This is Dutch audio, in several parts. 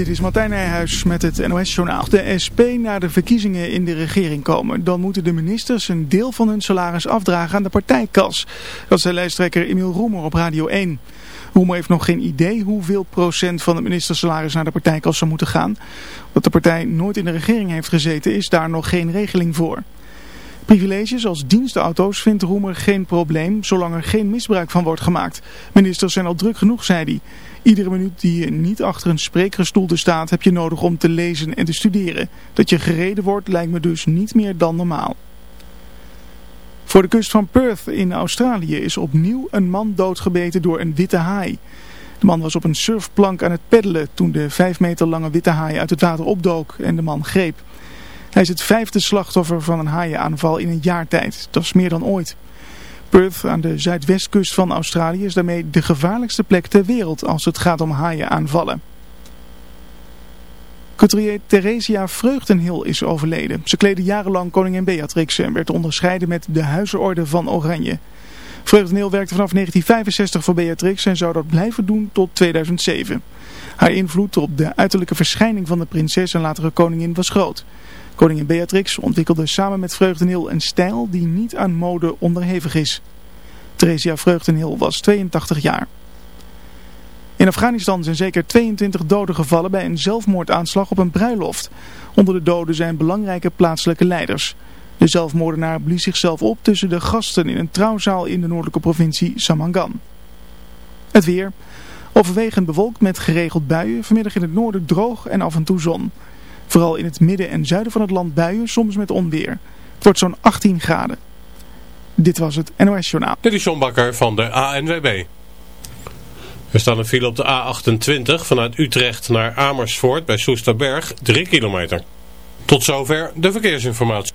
Dit is Martijn Nijhuis met het NOS-journaal. De SP naar de verkiezingen in de regering komen. Dan moeten de ministers een deel van hun salaris afdragen aan de partijkas. Dat zei lijsttrekker Emiel Roemer op Radio 1. Roemer heeft nog geen idee hoeveel procent van het ministersalaris naar de partijkas zou moeten gaan. Omdat de partij nooit in de regering heeft gezeten is daar nog geen regeling voor. Privileges als dienstauto's vindt Roemer geen probleem, zolang er geen misbruik van wordt gemaakt. Ministers zijn al druk genoeg, zei hij. Iedere minuut die je niet achter een spreekgestoelte staat heb je nodig om te lezen en te studeren. Dat je gereden wordt lijkt me dus niet meer dan normaal. Voor de kust van Perth in Australië is opnieuw een man doodgebeten door een witte haai. De man was op een surfplank aan het peddelen toen de 5 meter lange witte haai uit het water opdook en de man greep. Hij is het vijfde slachtoffer van een haaienaanval in een jaar tijd. Dat is meer dan ooit. Perth aan de zuidwestkust van Australië is daarmee de gevaarlijkste plek ter wereld als het gaat om haaienaanvallen. Couturier Theresia Vreugdenhil is overleden. Ze kleedde jarenlang koningin Beatrix en werd onderscheiden met de Huizenorde van Oranje. Vreugdenhil werkte vanaf 1965 voor Beatrix en zou dat blijven doen tot 2007. Haar invloed op de uiterlijke verschijning van de prinses en latere koningin was groot. Koningin Beatrix ontwikkelde samen met Vreugdenhil een stijl die niet aan mode onderhevig is. Theresia Vreugdenhil was 82 jaar. In Afghanistan zijn zeker 22 doden gevallen bij een zelfmoordaanslag op een bruiloft. Onder de doden zijn belangrijke plaatselijke leiders. De zelfmoordenaar blies zichzelf op tussen de gasten in een trouwzaal in de noordelijke provincie Samangan. Het weer. Overwegend bewolkt met geregeld buien. Vanmiddag in het noorden droog en af en toe zon. Vooral in het midden en zuiden van het land buien, soms met onweer. Het wordt zo'n 18 graden. Dit was het NOS Journaal. Dit is John Bakker van de ANWB. Er staat een file op de A28 vanuit Utrecht naar Amersfoort bij Soesterberg, 3 kilometer. Tot zover de verkeersinformatie.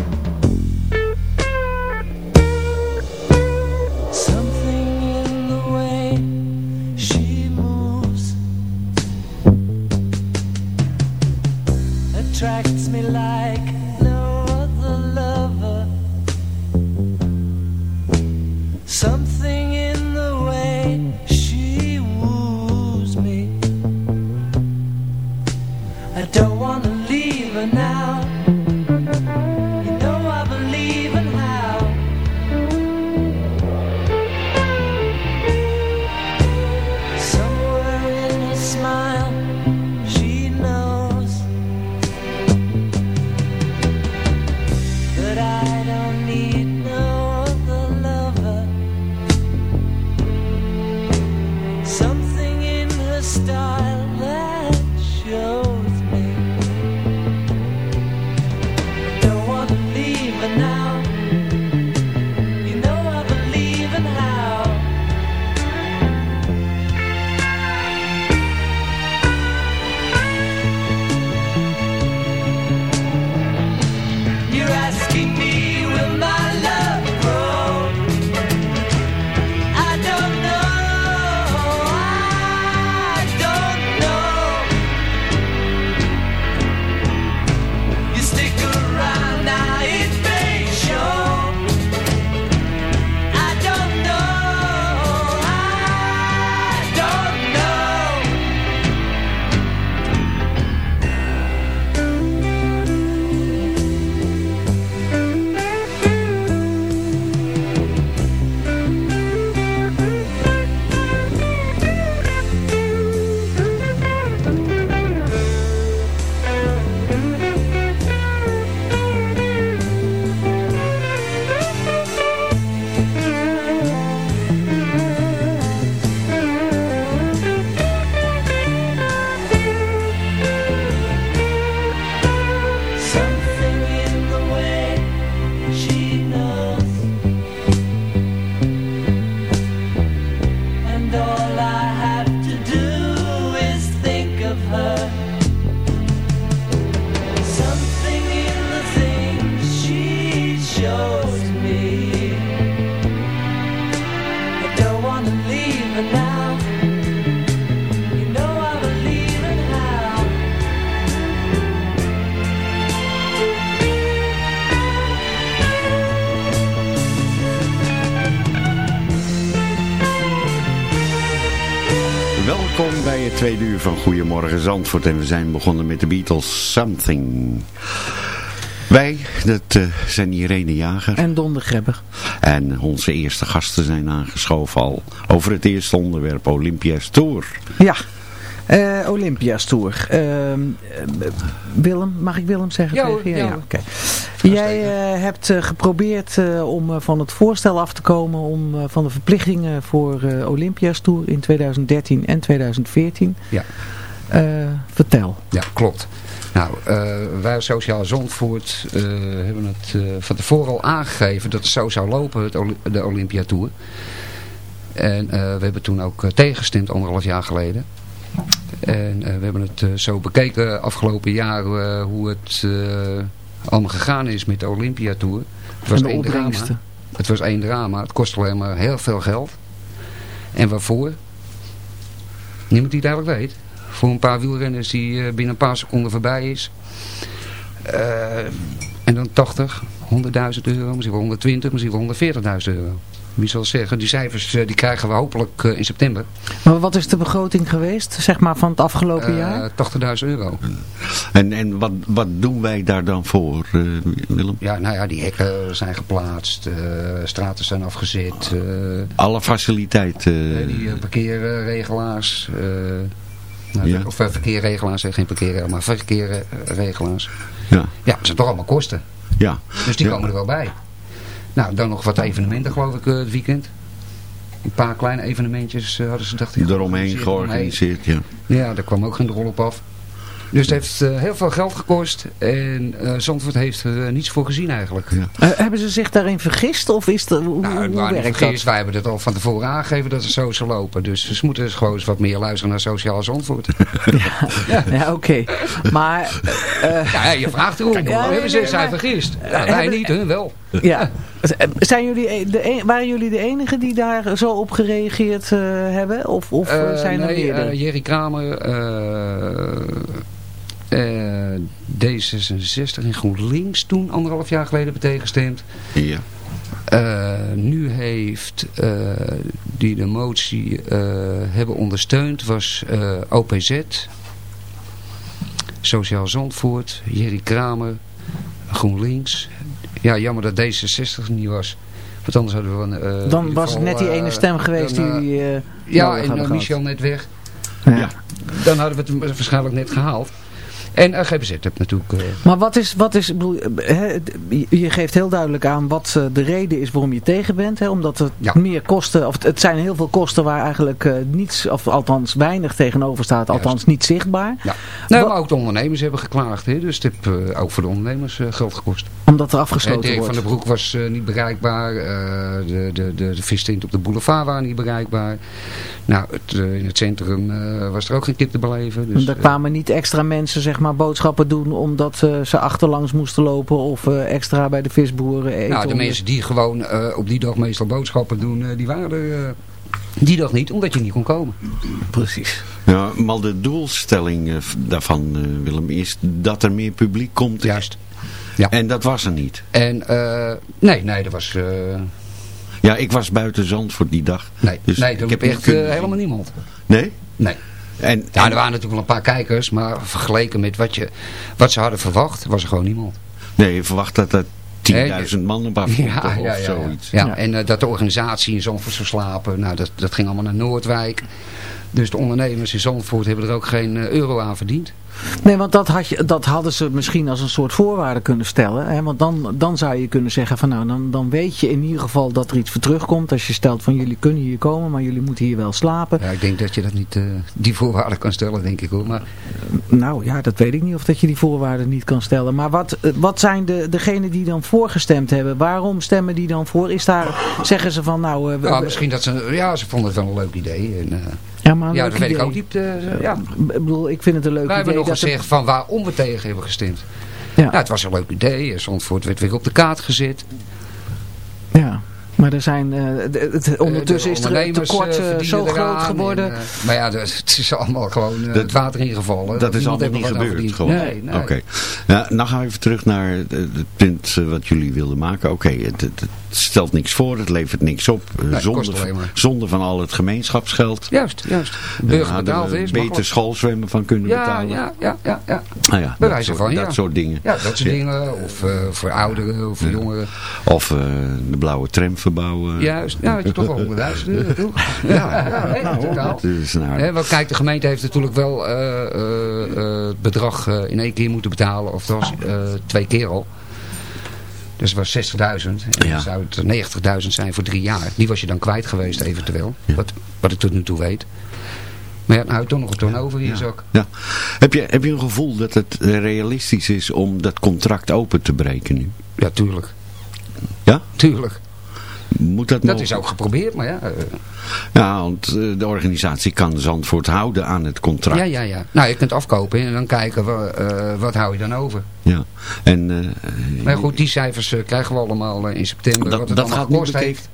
Van Goedemorgen Zandvoort. En we zijn begonnen met de Beatles Something. Wij, dat eh, zijn Irene Jager. En Don de Grebber. En onze eerste gasten zijn aangeschoven al over het eerste onderwerp Olympia's Tour. Ja, eh Olympia's Tour. Ehm, eh, Willem, mag ik Willem zeggen? Ja, tegen je? ja, oké. Jij eh, hebt eh, geprobeerd eh, om van het voorstel af te komen om van de verplichtingen voor Olympia's Tour in 2013 en 2014. Ja. Vertel. Ja, klopt. Nou, eh, wij als Sociaal Zandvoort eh, hebben het van tevoren al aangegeven dat het zo zou lopen, het de Olympia Tour. En we hebben toen ook tegengestemd, anderhalf jaar geleden. En we hebben het zo bekeken afgelopen jaar hoe het allemaal gegaan is met de Olympia Tour. Het was één drama. Het was één drama. Het kostte alleen maar heel veel geld. En waarvoor? Niemand die het eigenlijk weet. Voor een paar wielrenners die eh, binnen een paar seconden voorbij is. Eh, en dan 80, 100.000 euro, misschien wel 120, misschien wel 140.000 euro. Wie zal zeggen, die cijfers eh, die krijgen we hopelijk eh, in september. Maar wat is de begroting geweest, zeg maar, van het afgelopen Eh, jaar? 80.000 euro. En, en wat, wat doen wij daar dan voor, eh, Willem? Ja, nou ja, die hekken zijn geplaatst, eh, straten zijn afgezet. eh, Alle faciliteiten. Nee, die parkeerregelaars. eh, nou, Ja. Of verkeerregelaars, geen parkeer, maar verkeerregelaars. Ja. Ja, dat zijn toch allemaal kosten. Ja. Dus die Ja. komen er wel bij. Nou, dan nog wat evenementen geloof ik eh, het weekend. Een paar kleine evenementjes eh, hadden ze dacht ik Eromheen georganiseerd, ja. Ja, daar kwam ook geen rol op af. Dus het heeft eh, heel veel geld gekost. En eh Zandvoort heeft er eh, niets voor gezien eigenlijk. Eh, hebben ze zich daarin vergist of is het, hoe, Nou, hoe het waren niet werkt vergis, dat? wij hebben het al van tevoren aangegeven dat het zo zou lopen. Dus ze moeten dus gewoon eens wat meer luisteren naar Sociaal Zandvoort. Ja, oké. Maar... eh, Ja, je vraagt erom. Ja, nee, hebben ze nee, zijn maar- vergist? Ja, wij hebben- niet, hun wel. Ja. Zijn jullie e- de, e- waren jullie de enigen die daar zo op gereageerd hebben? Of, of zijn er nee, meerdere? eh, Jerry Kramer, eh, eh, D66 en GroenLinks toen anderhalf jaar geleden hebben tegengestemd. Ja. Eh, nu heeft eh, die de motie eh, hebben ondersteund was eh, OPZ, Sociaal Zandvoort, Jerry Kramer, GroenLinks. Ja, jammer dat D66 er niet was. Want anders hadden we... een, eh, in Dan was het geval, net die ene stem geweest dan, die eh, Ja, en. Michel net weg. Ja. Dan hadden we het waarschijnlijk net gehaald. En uh, GBZ heeft natuurlijk... eh, Maar wat is, wat is bedoel, eh, je geeft heel duidelijk aan wat eh, de reden is waarom je tegen bent. Hè, omdat het Ja. meer kosten, of het- zijn heel veel kosten waar eigenlijk niets, of althans weinig tegenover staat. Althans niet zichtbaar. ja. Nou, Wat- maar ook de ondernemers hebben geklaagd. Hè? Dus het heeft ook voor de ondernemers geld gekost. Omdat er afgesloten wordt. van der Broek was niet bereikbaar. de, de, de, de op de boulevard waren niet bereikbaar. Nou, het, eh, in het centrum eh, was er ook geen kip te beleven. Dus, er eh, kwamen niet extra mensen zeg maar boodschappen doen omdat ze achterlangs moesten lopen of eh, extra bij de visboeren eten. nou, de mensen die gewoon eh, op die dag meestal boodschappen doen, eh, die waren er eh, die dag niet, omdat je niet kon komen. Precies. Ja, maar de doelstelling daarvan, eh, Willem, is dat er meer publiek komt. Juist. Ja. En dat was er niet. En eh, nee, nee, dat was... eh, Ja, ik was buiten Zandvoort die dag. nee, Dus nee, ik heb echt kunnen eh, helemaal niemand. Nee? Nee. En, Ja, er waren natuurlijk wel een paar kijkers, maar vergeleken met wat, je, wat ze hadden verwacht, was er gewoon niemand. nee, je verwacht dat er 10.000 man op afkomt Ja, of ja, ja, ja. zoiets. Ja, Ja. en eh, dat de organisatie in Zandvoort zou slapen, nou, dat, dat ging allemaal naar Noordwijk. Dus de ondernemers in Zandvoort hebben er ook geen eh, euro aan verdiend. Nee, want dat, had je, dat hadden ze misschien als een soort voorwaarde kunnen stellen. Hè? Want dan, dan zou je kunnen zeggen van nou, dan, dan weet je in ieder geval dat er iets voor terugkomt. Als je stelt van jullie kunnen hier komen, maar jullie moeten hier wel slapen. Ja, ik denk dat je dat niet, eh, die voorwaarden kan stellen, denk ik hoor. Maar Nou ja, dat weet ik niet of dat je die voorwaarden niet kan stellen. Maar wat, eh, wat zijn de, degenen die dan voorgestemd hebben? Waarom stemmen die dan voor? Is daar, zeggen ze van nou... eh, ja, misschien dat ze, ja, ze vonden het wel een leuk idee. En, ja, maar een ja, dat weet ik idee. ook niet. eh, ja. Ik bedoel, ik vind het een leuk Wij hebben idee. nog er- gezegd van waarom we tegen hebben gestemd. Ja. Nou, het was een leuk idee. Zandvoort werd weer op de kaart gezet. Ja, maar er zijn, eh, het, ondertussen Eh, de is er het ondernemers, tekort zo groot geworden. en, maar ja, het is allemaal gewoon het water ingevallen. Dat is allemaal niet gebeurd. Gewoon. Nee, nee. Oké. Nou, dan gaan we even terug naar het, punt wat jullie wilden maken. Oké, het, het, het stelt niks voor, het levert niks op. Eh, Nee, zonde, kost alleen maar. zonde van al het gemeenschapsgeld. Juist, juist. Burger betaald is, beter schoolzwemmen van kunnen Ja, betalen. ja, ja, ja, ja. Nou ja, Bij dat, wijze soort, van, dat ja. soort dingen. Ja, dat soort dingen. Of eh, voor ouderen of voor jongeren. Of eh, de blauwe tram verbouwen. Juist. Ja, het is toch wel 100.000 euro, toch? Ja, ja, nee, totaal. Dat is nou, want kijk, de gemeente heeft natuurlijk wel het bedrag in één keer moeten betalen. Of dat was twee keer al. Dus het was 60.000. En Ja. zou het 90.000 zijn voor drie jaar. Die was je dan kwijt geweest eventueel. Ja. Wat, wat ik tot nu toe weet. Maar ja, nou toch nog een in je zak. ja. heb, je, heb je een gevoel dat het realistisch is om dat contract open te breken nu? Ja, tuurlijk. Ja? Tuurlijk. Moet dat, Dat is ook geprobeerd, maar ja. eh, Ja, want eh, de organisatie kan Zandvoort houden aan het contract. ja, ja, ja. Nou, je kunt afkopen en dan kijken, wa- eh, wat hou je dan over? Ja. En, Maar goed, die cijfers krijgen we allemaal in september. Dat- wat het dat allemaal gaat gekost heeft.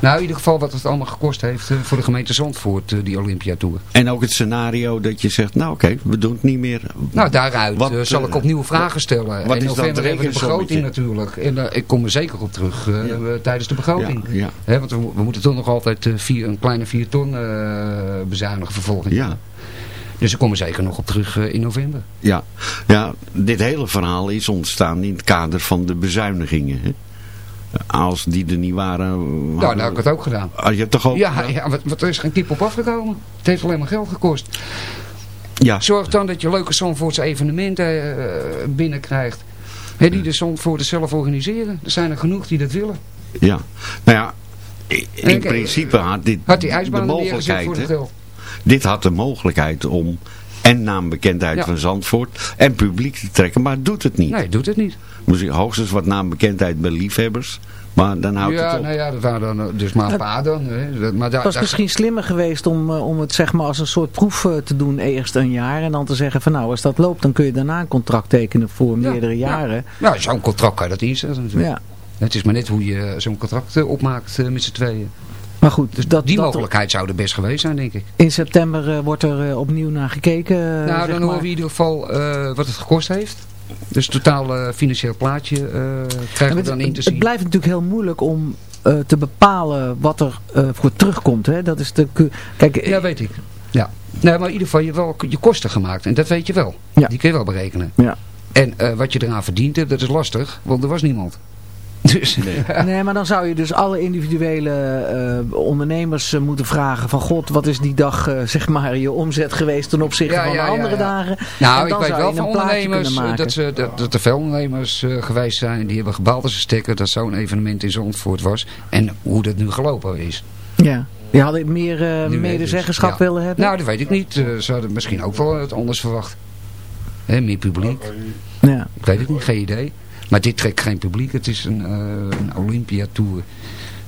Nou, in ieder geval wat het allemaal gekost heeft eh, voor de gemeente Zandvoort, eh, die Olympia Tour. en ook het scenario dat je zegt, nou oké, we doen het niet meer. Nou, daaruit Wat, eh, zal ik opnieuw vragen stellen. wat in is november hebben we de begroting natuurlijk. En eh, ik kom er zeker op terug tijdens de begroting. Ja, want we, we moeten toch nog altijd vier, een kleine 4 ton bezuinigen vervolgens. Ja, Dus ik kom er zeker nog op terug in november. ja. ja, dit hele verhaal is ontstaan in het kader van de bezuinigingen. Hè? Als die er niet waren... Nou, dan heb ik het ook gedaan. Had je het toch ook Ja, ja wat, wat er is geen kip op afgekomen. Het heeft alleen maar geld gekost. Ja, Zorg dan dat je leuke Zandvoortse evenementen eh, binnenkrijgt. Hè, die de Zandvoorten zelf organiseren. Er zijn er genoeg die dat willen. ja. Nou ja, in, En, eh, principe had dit Had die de ijsbaan neergezet mogelijkheid... voor het geld. Dit had de mogelijkheid om en naambekendheid Ja. van Zandvoort en publiek te trekken, maar het doet het niet. Nee, doet het niet. Misschien hoogstens wat naambekendheid bij liefhebbers, maar dan houdt ja, het op. nou ja, dat waren dan eh, dus maar een paar dan. Hè. Dat, maar daar, Het was daar- misschien slimmer geweest om, eh, om het zeg maar als een soort proef eh, te doen eerst een jaar. En dan te zeggen van nou als dat loopt dan kun je daarna een contract tekenen voor Ja, meerdere ja. jaren. Ja, zo'n contract kan je dat inzetten natuurlijk. Ja. Het is maar net hoe je zo'n contract opmaakt met z'n tweeën. Maar goed, dus dat, Die dat mogelijkheid zou er best geweest zijn, denk ik. in september eh, wordt er eh, opnieuw naar gekeken. eh, nou, dan horen we in ieder geval wat het gekost heeft. Dus het totaal financieel plaatje krijgen we het, dan in te het zien. blijft natuurlijk heel moeilijk om te bepalen wat er voor terugkomt. Hè? Dat is de, kijk, Ja, weet ik. Ja. Nee, maar in ieder geval je hebt wel je kosten gemaakt. En dat weet je wel. Ja. Die kun je wel berekenen. Ja. En wat je eraan verdiend hebt, dat is lastig. Want er was niemand. Dus, Nee, maar dan zou je dus alle individuele eh, ondernemers eh, moeten vragen van god, wat is die dag eh, zeg maar je omzet geweest ten opzichte Ja, van ja, de andere ja. dagen. Nou, ik weet wel je van ondernemers dat, ze, dat, dat er veel ondernemers eh, geweest zijn. Die hebben gebaald als een stekker dat zo'n evenement in Zandvoort was. En hoe dat nu gelopen is. Ja. Die hadden meer eh, medezeggenschap willen hebben. Nou, dat weet ik niet. Ze hadden misschien ook wel het anders verwacht. Hè, meer publiek. ja. Ik weet het niet, geen idee. Maar dit trekt geen publiek. Het is een, eh een Olympia Tour.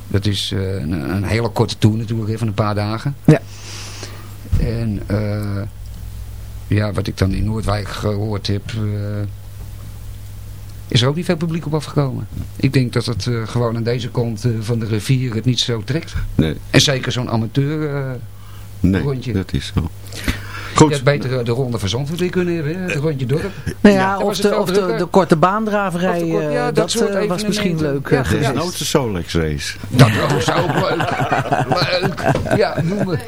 Dat is eh, een, een hele korte tour natuurlijk, van een paar dagen. Ja. En eh, ja, wat ik dan in Noordwijk gehoord heb, is er ook niet veel publiek op afgekomen. Ik denk dat het eh, gewoon aan deze kant van de rivier het niet zo trekt. Nee, En zeker zo'n amateur... eh nee Rondje. dat is zo. Je Goed, had beter eh, de ronde van Zandvoort weer kunnen hebben, hè, het rondje dorp. Nou ja, Ja, of, de, of de, de korte baandraverij, Of de kort- eh, ja, dat dat, soort eh, was misschien leuk Ja, eh, ja. geweest. desnoods de Solex race. Dat was ook leuk. leuk. Ja, noem.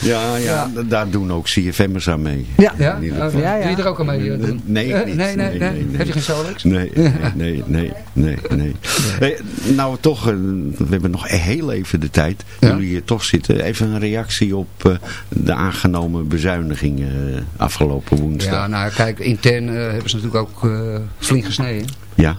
Ja, ja, Ja. daar doen ook CFM'ers aan mee. Ja. Ja? Ja, ja. Doe je er ook aan mee? eh, doen? Nee, Eh, niet. nee, nee, Nee, nee. Heb je geen Solex? Nee, nee, nee, nee, nee, nee. Hey, nou, toch, eh, we hebben nog heel even de tijd. Ja. Jullie hier toch zitten. Even een reactie op eh, de aangenomen bezuinigingen eh, afgelopen woensdag. Ja, nou kijk, intern eh, hebben ze natuurlijk ook eh, flink gesneden. Ja.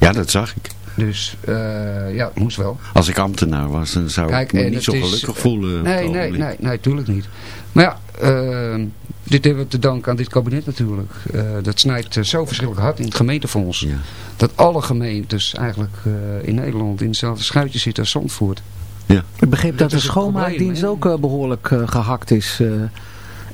ja, dat zag ik. Dus eh, ja, moest wel. Als ik ambtenaar was, dan zou Kijk, ik me niet zo is- gelukkig voelen. Nee, nee, nee, nee, tuurlijk niet. Maar ja, eh, dit hebben we te danken aan dit kabinet natuurlijk. Eh, dat snijdt zo verschrikkelijk hard in het gemeentefonds. Ja. Dat alle gemeentes eigenlijk eh, in Nederland in hetzelfde schuitje zitten als Zandvoort. Ik begreep dat, Dat de probleem, schoonmaakdienst ook eh, behoorlijk eh, gehakt is eh,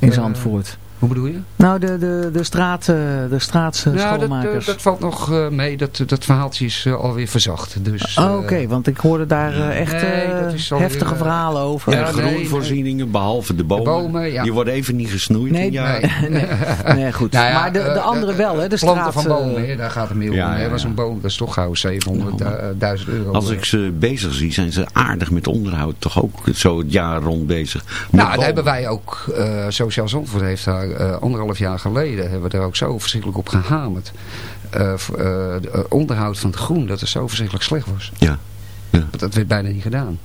in Zandvoort. Hoe bedoel je? Nou, de, de, de straat, eh, de Nou, dat, eh, straatschoonmakers. dat valt nog eh, mee. Dat, dat verhaaltje is eh, alweer verzacht. Dus, Oh, eh, Oké, want ik hoorde daar eh, echt Nee, eh, dat is alweer, heftige eh, verhalen over. Ja, groenvoorzieningen, behalve de bomen. bomen, ja. Die worden even niet gesnoeid. Nee, jaar. nee, nee, nee, goed. Nou ja, maar de, de eh, andere wel, hè? De planten straat... van bomen, eh, hè, daar gaat het meer om. Ja, was een boom, dat is toch gauw 700.000 euro. Als eh. ik ze bezig zie, zijn ze aardig met onderhoud. Toch ook zo het jaar rond bezig. Met Nou, daar bomen. hebben wij ook, eh Sociaal Zandvoort heeft daar eh, anderhalf jaar geleden, hebben we daar ook zo verschrikkelijk op gehamerd. Eh, eh, de, onderhoud van het groen, dat het zo verschrikkelijk slecht was. Ja. ja. Dat werd bijna niet gedaan.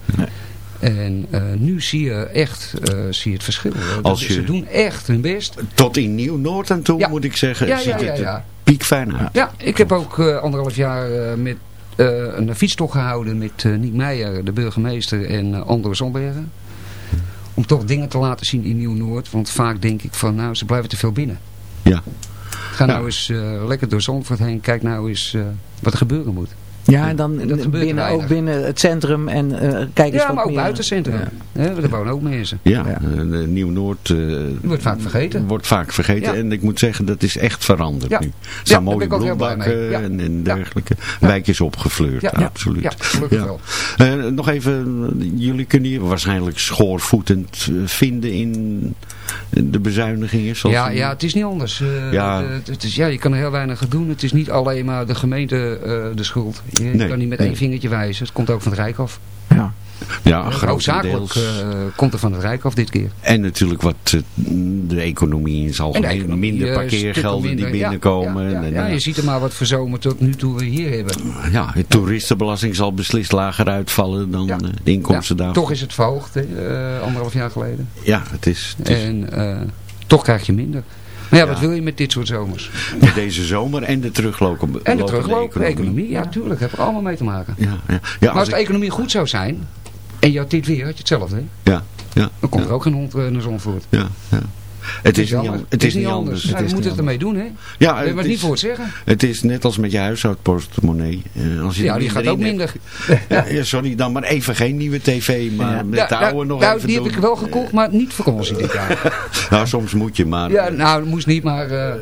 En eh, nu zie je echt zie je het verschil. Als je- Ze doen echt hun best. Tot in Nieuw-Noord aan toe, Ja. moet ik zeggen, Ja, ziet ja, het ja. piekfijn uit. Ja, ik heb ook anderhalf jaar met een fietstocht gehouden met Niek Meijer, de burgemeester en uh, Andro Zonbergen. Om toch dingen te laten zien in Nieuw-Noord. Want vaak denk ik van, nou, ze blijven te veel binnen. Ja. Ga nou eens eh, lekker door Zandvoort heen. Kijk nou eens eh, wat er gebeuren moet. Ja, en dan En dat gebeurt binnen, ook binnen het centrum en eh kijk eens Ja, maar ook meer. buiten het centrum. Hè, daar wonen ook mensen. Ja, eh, de Nieuw-Noord eh, wordt vaak vergeten. Wordt vaak vergeten. Ja. En ik moet zeggen, dat is echt veranderd Ja. nu. Er Ja, staan mooie bloembakken. Ja. en, en dergelijke. Wijkjes opgefleurd, Ja, ja. absoluut. Ja, gelukkig wel. Eh, nog even, eh, jullie kunnen hier waarschijnlijk schoorvoetend eh, vinden in de bezuinigingen. zoals Ja, ja, het is niet anders. Eh, Ja. eh, het is, ja, je kan er heel weinig aan doen. Het is niet alleen maar de gemeente eh, de schuld. Je Nee, kan niet met nee. één vingertje wijzen. Het komt ook van het Rijk af. Ja. ja, Eh, Hoofdzakelijk grotendeels. eh, komt er van het Rijk af dit keer. En natuurlijk wat eh, de economie economie, Minder parkeergelden die. Ja, binnenkomen. Ja, ja, en, ja, je ziet er maar wat voor zomer tot nu toe we hier hebben. ja, de toeristenbelasting zal beslist lager uitvallen dan Ja. de inkomsten Ja, daarvan. toch is het verhoogd, hè, anderhalf jaar geleden. Ja, het is, het is En toch krijg je minder. Maar ja, Ja. wat wil je met dit soort zomers? met deze zomer en de teruglopen. En de terugloop, economie. ja, tuurlijk, heb er allemaal mee te maken. Ja, ja. ja maar als als de ik- economie goed zou zijn, en je had dit weer, had je hetzelfde, hè? ja, ja, Dan komt ja, er ook geen hond eh, naar Zandvoort. ja, ja. Het is, niet, het is niet anders. Moeten niet het ermee doen, hè? Ja, We hebben het is- niet voor het zeggen. Het is net als met je huishoudportemonnee. Eh, als je Ja, die gaat ook in minder. Ja, sorry, dan maar even geen nieuwe tv, maar met Ja, de nou, oude nog nou, even die heb ik wel gekocht, maar niet vakantie dit jaar. Nou, soms moet je maar. Ja, nou, dat moest niet, maar... eh,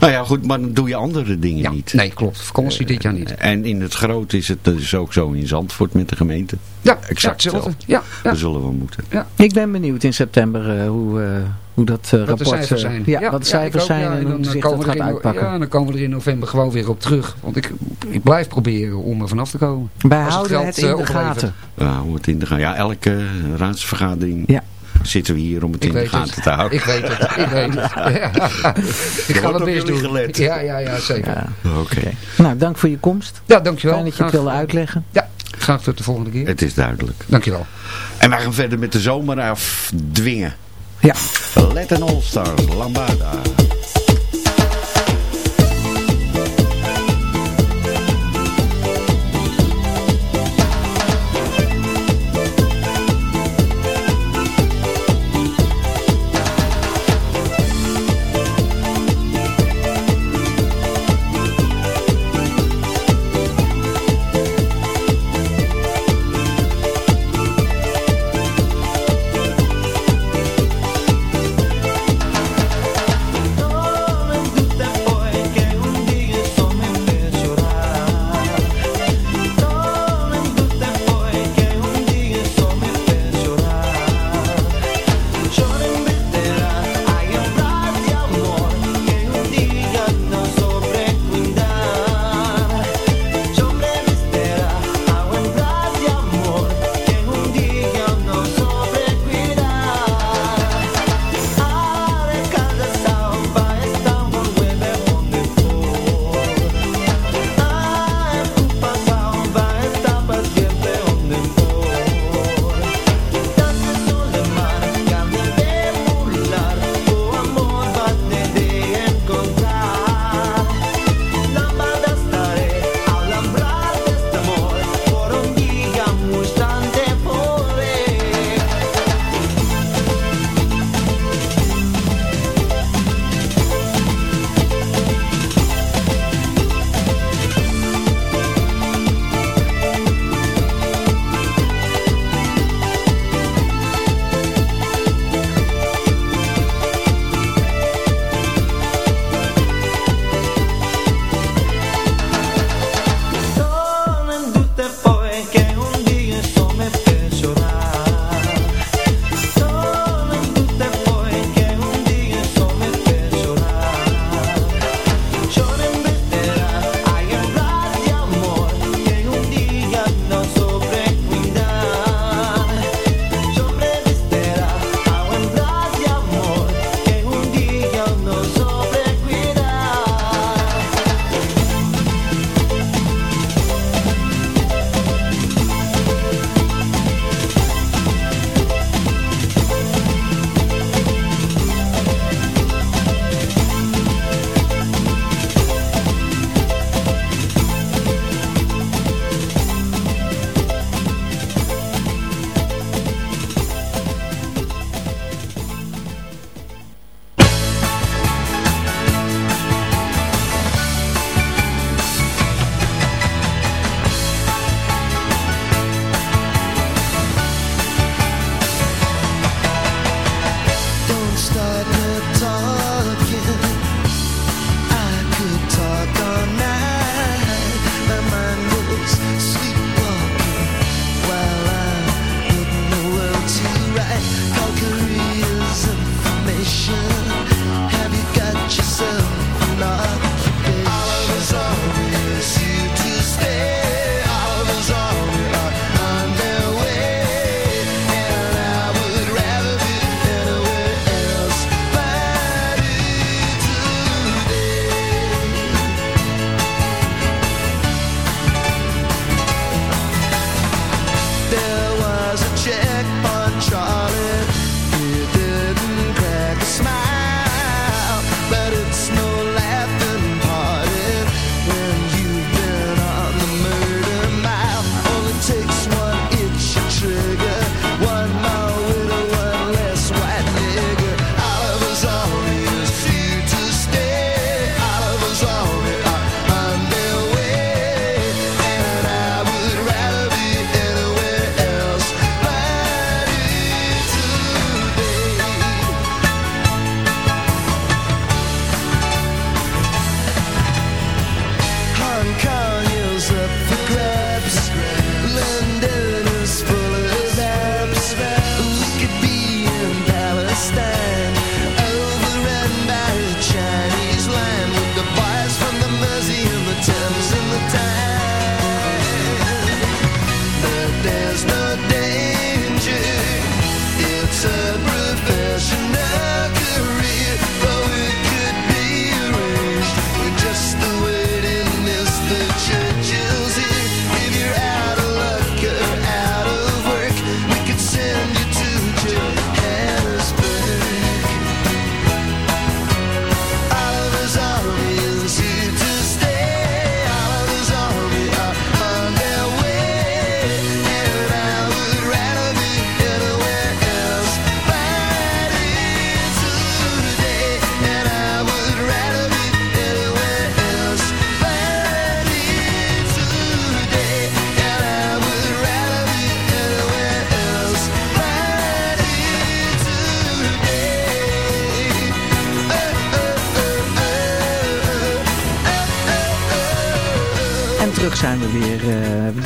Nou ja, goed, maar dan doe je andere dingen ja, niet. nee, klopt. Vakantie dit jaar niet. En in het groot is het dus ook zo in Zandvoort met de gemeente. Ja, exact ja, hetzelfde. Ja, ja. Daar zullen we moeten. Ik ben benieuwd in september eh, hoe, eh, hoe dat eh, Wat rapport... cijfers eh, zijn. Ja, wat de cijfers ook, zijn ja, en hoe dan, dat komen we gaat er in, uitpakken. Ja, dan komen we er in november gewoon weer op terug. Want ik, ik blijf proberen om er vanaf te komen. Wij Als houden geld, het in eh, de gaten. Ja, hoe het in de, ga- ja, elke raadsvergadering Ja. zitten we hier om het Ik in de gaten het. te houden. Ik weet het. Ik weet het. Ja. Ik ga op best doen. gelet. Ja, ja, ja, zeker. Ja. Ja, Oké, Nou, dank voor je komst. dankjewel. Fijn dat je het wilde uitleggen. Ja, graag tot de volgende keer. het is duidelijk. Dankjewel. En wij gaan verder met de zomer afdwingen. Ja. Let an All Stars. Lambada,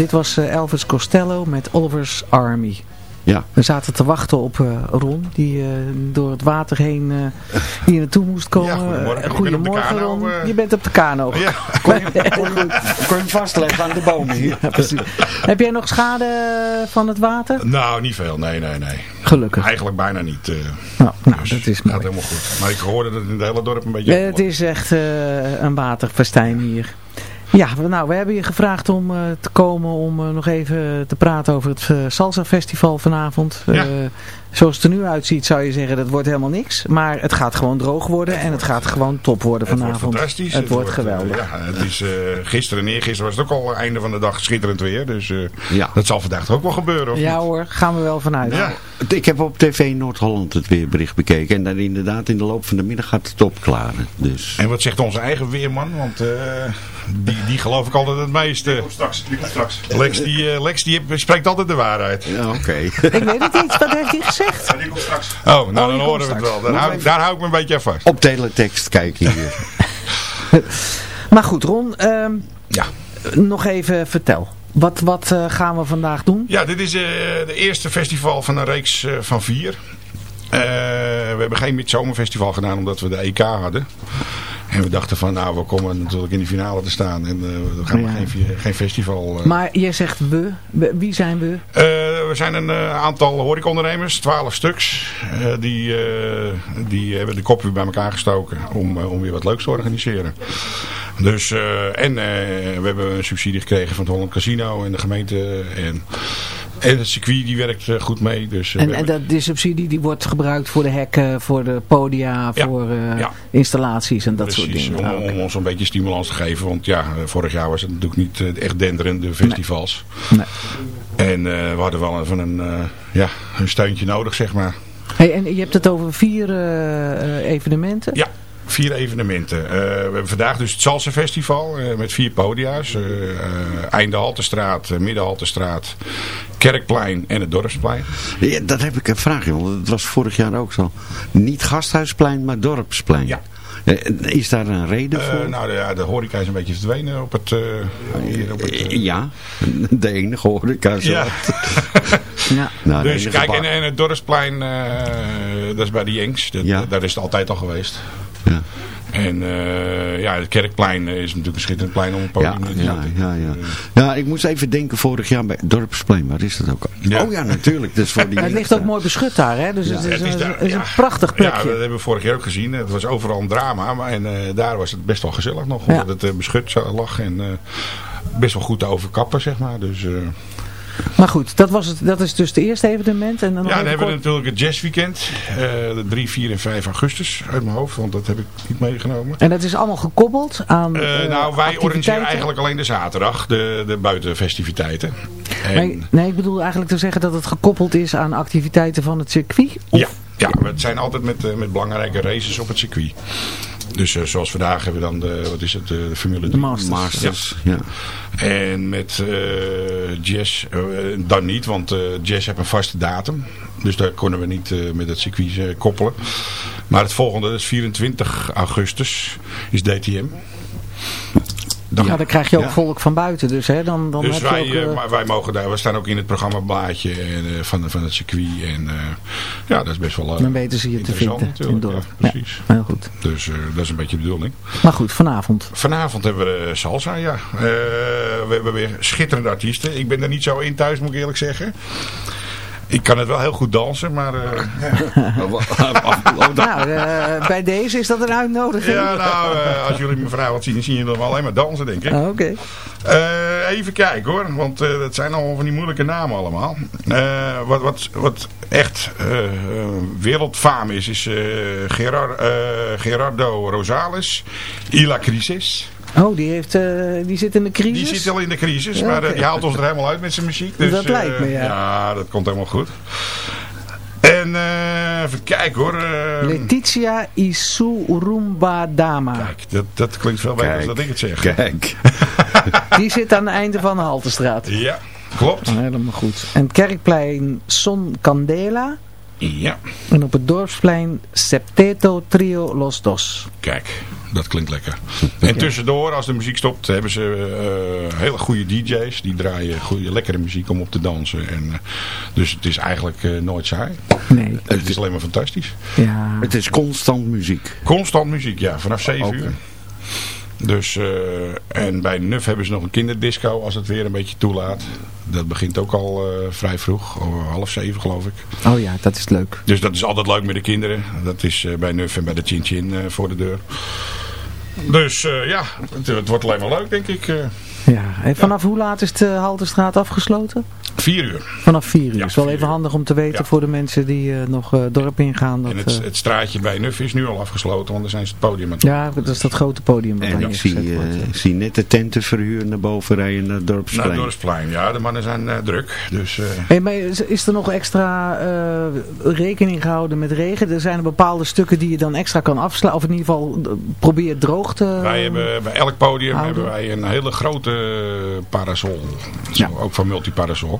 dit was eh, Elvis Costello met Oliver's Army. Ja. We zaten te wachten op eh, Ron, die eh, door het water heen eh, hier naartoe moest komen. Ja, goedemorgen. Kano, Ron, je bent op de kano. Ja. Kon je, kon je, kon je hem vastleggen aan de bomen hier? Ja, precies. Heb jij nog schade van het water? Nou, niet veel. Nee, nee, nee. Gelukkig. Eigenlijk bijna niet. eh. Nou, nou dus dat is gaat helemaal goed. Maar ik hoorde dat het in het hele dorp een beetje... Het is echt eh, een waterfestijn hier. Ja, nou, we hebben je gevraagd om eh, te komen om eh, nog even te praten over het eh, Salsa Festival vanavond. Ja. Zoals het er nu uitziet zou je zeggen dat wordt helemaal niks. Maar het gaat gewoon droog worden en het gaat gewoon top worden Het wordt vanavond. fantastisch. Het, wordt eh, geweldig. ja, het is, eh, gisteren en eergisteren was het ook al einde van de dag schitterend weer. Dus eh, Ja. dat zal vandaag ook wel gebeuren. Of Ja niet? hoor, gaan we wel vanuit. Ja. Ik heb op tv Noord-Holland het weerbericht bekeken. En dan inderdaad in de loop van de middag gaat het opklaren. Dus. En wat zegt onze eigen weerman? Want eh, die, die geloof ik altijd het meeste. Straks, die komt straks. Lex, die, Lex die spreekt altijd de waarheid. Ja, Oké. Ik weet het niet, wat heeft hij gezegd? Ja, die komt straks. Oh, nou die dan horen we het wel. Daar hou, ik- daar hou ik me een beetje aan vast. Op teletext kijken hier. Maar goed Ron, ehm, Ja. nog even vertel. Wat, wat eh, gaan we vandaag doen? Ja, dit is eh de eerste festival van een reeks eh, van vier. Eh, we hebben geen midzomerfestival gedaan omdat we de EK hadden. En we dachten van, nou, we komen natuurlijk in die finale te staan. En eh, dan gaan we Ja. geen, geen festival... eh. Maar jij zegt we. We- Wie zijn we? We zijn een eh, aantal horecaondernemers, twaalf stuks. Eh, die, eh, die hebben de kop weer bij elkaar gestoken om, om weer wat leuks te organiseren. Dus, en we hebben een subsidie gekregen van het Holland Casino en de gemeente. En, en het circuit die werkt eh, goed mee. Dus, eh, En, en dat, die subsidie die wordt gebruikt voor de hekken, voor de podia, Ja, voor eh, ja. installaties en dat soort dingen. om, Ah, ons een beetje stimulans te geven. Want ja, vorig jaar was het natuurlijk niet echt denderende festivals. Nee. En eh, we hadden wel even een, ja, een steuntje nodig, zeg maar. Hey, en je hebt het over vier evenementen. Ja, vier evenementen. Eh, we hebben vandaag dus het Salsa Festival eh, met vier podia's. Eh Einde Haltestraat, Midden Haltestraat, Kerkplein en het Dorpsplein. Ja, dat heb ik een vraag, in, want het was vorig jaar ook zo. Niet Gasthuisplein, maar Dorpsplein. Ja. Is daar een reden voor? nou, de, ja, de horeca is een beetje verdwenen op het... hier op het ja, de enige horeca. Zo. ja. Ja. Nou, dus kijk, en, en het Dorpsplein, dat is bij de Jenks. Dat, Ja. Daar is het altijd al geweest. Ja. En eh, ja, het Kerkplein is natuurlijk een schitterend plein om een Ja, podium te ja, zetten. ja, ja. Ja, ik moest even denken vorig jaar bij Dorpsplein. Waar is dat ook? al? Ja. Oh ja, natuurlijk. Is voor die het ligt ook mooi beschut daar, hè? Dus het is, Het is een- daar- het is ja. een prachtig Ja, plekje. dat hebben we vorig jaar ook gezien. Het was overal een drama. Maar en, eh, daar was het best wel gezellig nog. Ja. Omdat het eh, beschut zo lag. En eh, best wel goed te overkappen, zeg maar. Dus, eh, Maar goed, dat, was het, dat is dus het eerste evenement. En dan ja, dan hebben we natuurlijk het jazzweekend. de 3, 4 en 5 augustus uit mijn hoofd. Want dat heb ik niet meegenomen. En dat is allemaal gekoppeld aan Eh, eh, nou, wij activiteiten? organiseren eigenlijk alleen de zaterdag. De, de buitenfestiviteiten. En, Nee, nee, ik bedoel eigenlijk te zeggen dat het gekoppeld is aan activiteiten van het circuit. Of- Ja, ja, het zijn altijd met, eh, met belangrijke races op het circuit. Dus eh, zoals vandaag hebben we dan de, wat is het, de, de Formule 3. De Masters. Masters, ja. En met eh, jazz eh, dan niet, want eh, jazz heeft een vaste datum. Dus daar konden we niet eh, met het circuit eh, koppelen. Maar het volgende, dat is 24 augustus, is DTM. Dan- Ja, dan krijg je ook Ja. volk van buiten. Dus, hè, dan, dan dus heb wij, je ook... maar wij mogen daar, we staan ook in het programmablaadje en, eh, van, van het circuit. En ja, dat is best wel eh, dan weten ze je te vinden in het dorp. Ja, precies. Ja, heel goed. Dus dat is een beetje de bedoeling. Maar goed, vanavond. Vanavond hebben we salsa, ja. We hebben weer schitterende artiesten. Ik ben er niet zo in thuis, moet ik eerlijk zeggen. Ik kan het wel heel goed dansen, maar... eh, nou, eh, bij deze is dat een uitnodiging. ja, nou, eh, als jullie me vanavond zien, dan zien jullie nog alleen maar dansen, denk ik. Ah, Oké. Eh, even kijken hoor, want eh, dat zijn allemaal van die moeilijke namen allemaal. Eh, wat, wat, wat echt wereldfaam is, is eh, Gerard, eh, Gerardo Rosales, Ila Crisis. Oh, die, heeft, eh, die zit in de crisis? Die zit al in de crisis, Ja, maar eh, die haalt ons er helemaal uit met zijn muziek. Dus, Dat lijkt me, eh, ja. Ja, dat komt helemaal goed. En eh, even kijken hoor. eh, Letitia Isurumba Dama. kijk, dat, dat klinkt veel beter dan dat ik het zeg. Kijk. Die zit aan het einde van de Haltestraat. Ja, klopt. Oh, helemaal goed. En het kerkplein Son Candela. Ja, En op het dorpsplein Septeto Trio Los Dos. kijk. Dat klinkt lekker. En tussendoor, als de muziek stopt, hebben ze eh, hele goede DJ's. Die draaien goede, lekkere muziek om op te dansen. En, eh, dus het is eigenlijk eh, nooit saai. Nee. Het is alleen maar fantastisch. Ja. Het is constant muziek. Constant muziek, ja. Vanaf 7 Oké. uur. Dus, eh, en bij Nuf hebben ze nog een kinderdisco als het weer een beetje toelaat. Dat begint ook al eh, vrij vroeg, half zeven geloof ik. Oh ja, dat is leuk. Dus dat is altijd leuk met de kinderen. Dat is eh, bij Nuf en bij de Chin Chin eh, voor de deur. Dus eh, ja, het, wordt alleen maar leuk denk ik. eh. Ja. En vanaf hoe laat is de Halterstraat afgesloten? Vier uur. Vanaf 4 uur. Ja, is wel vier even uur. handig om te weten Ja. voor de mensen die eh, nog eh, dorp ingaan. Dat, En het, eh, het straatje bij Nuf is nu al afgesloten, want dan zijn ze het podium aan het ja, dat is dat grote podium wat En ik zie, eh, ik zie net de tenten verhuren naar boven rijden naar het Naar dorpsplein. het Dorpsplein. Ja, de mannen zijn eh, druk. Dus, eh, Hey, maar is, is er nog extra eh, rekening gehouden met regen? Er zijn er bepaalde stukken die je dan extra kan afsluiten. Of in ieder geval probeer droog te Wij hebben bij elk podium houden. hebben wij een hele grote parasol. Zo, Ja. Ook van multiparasol.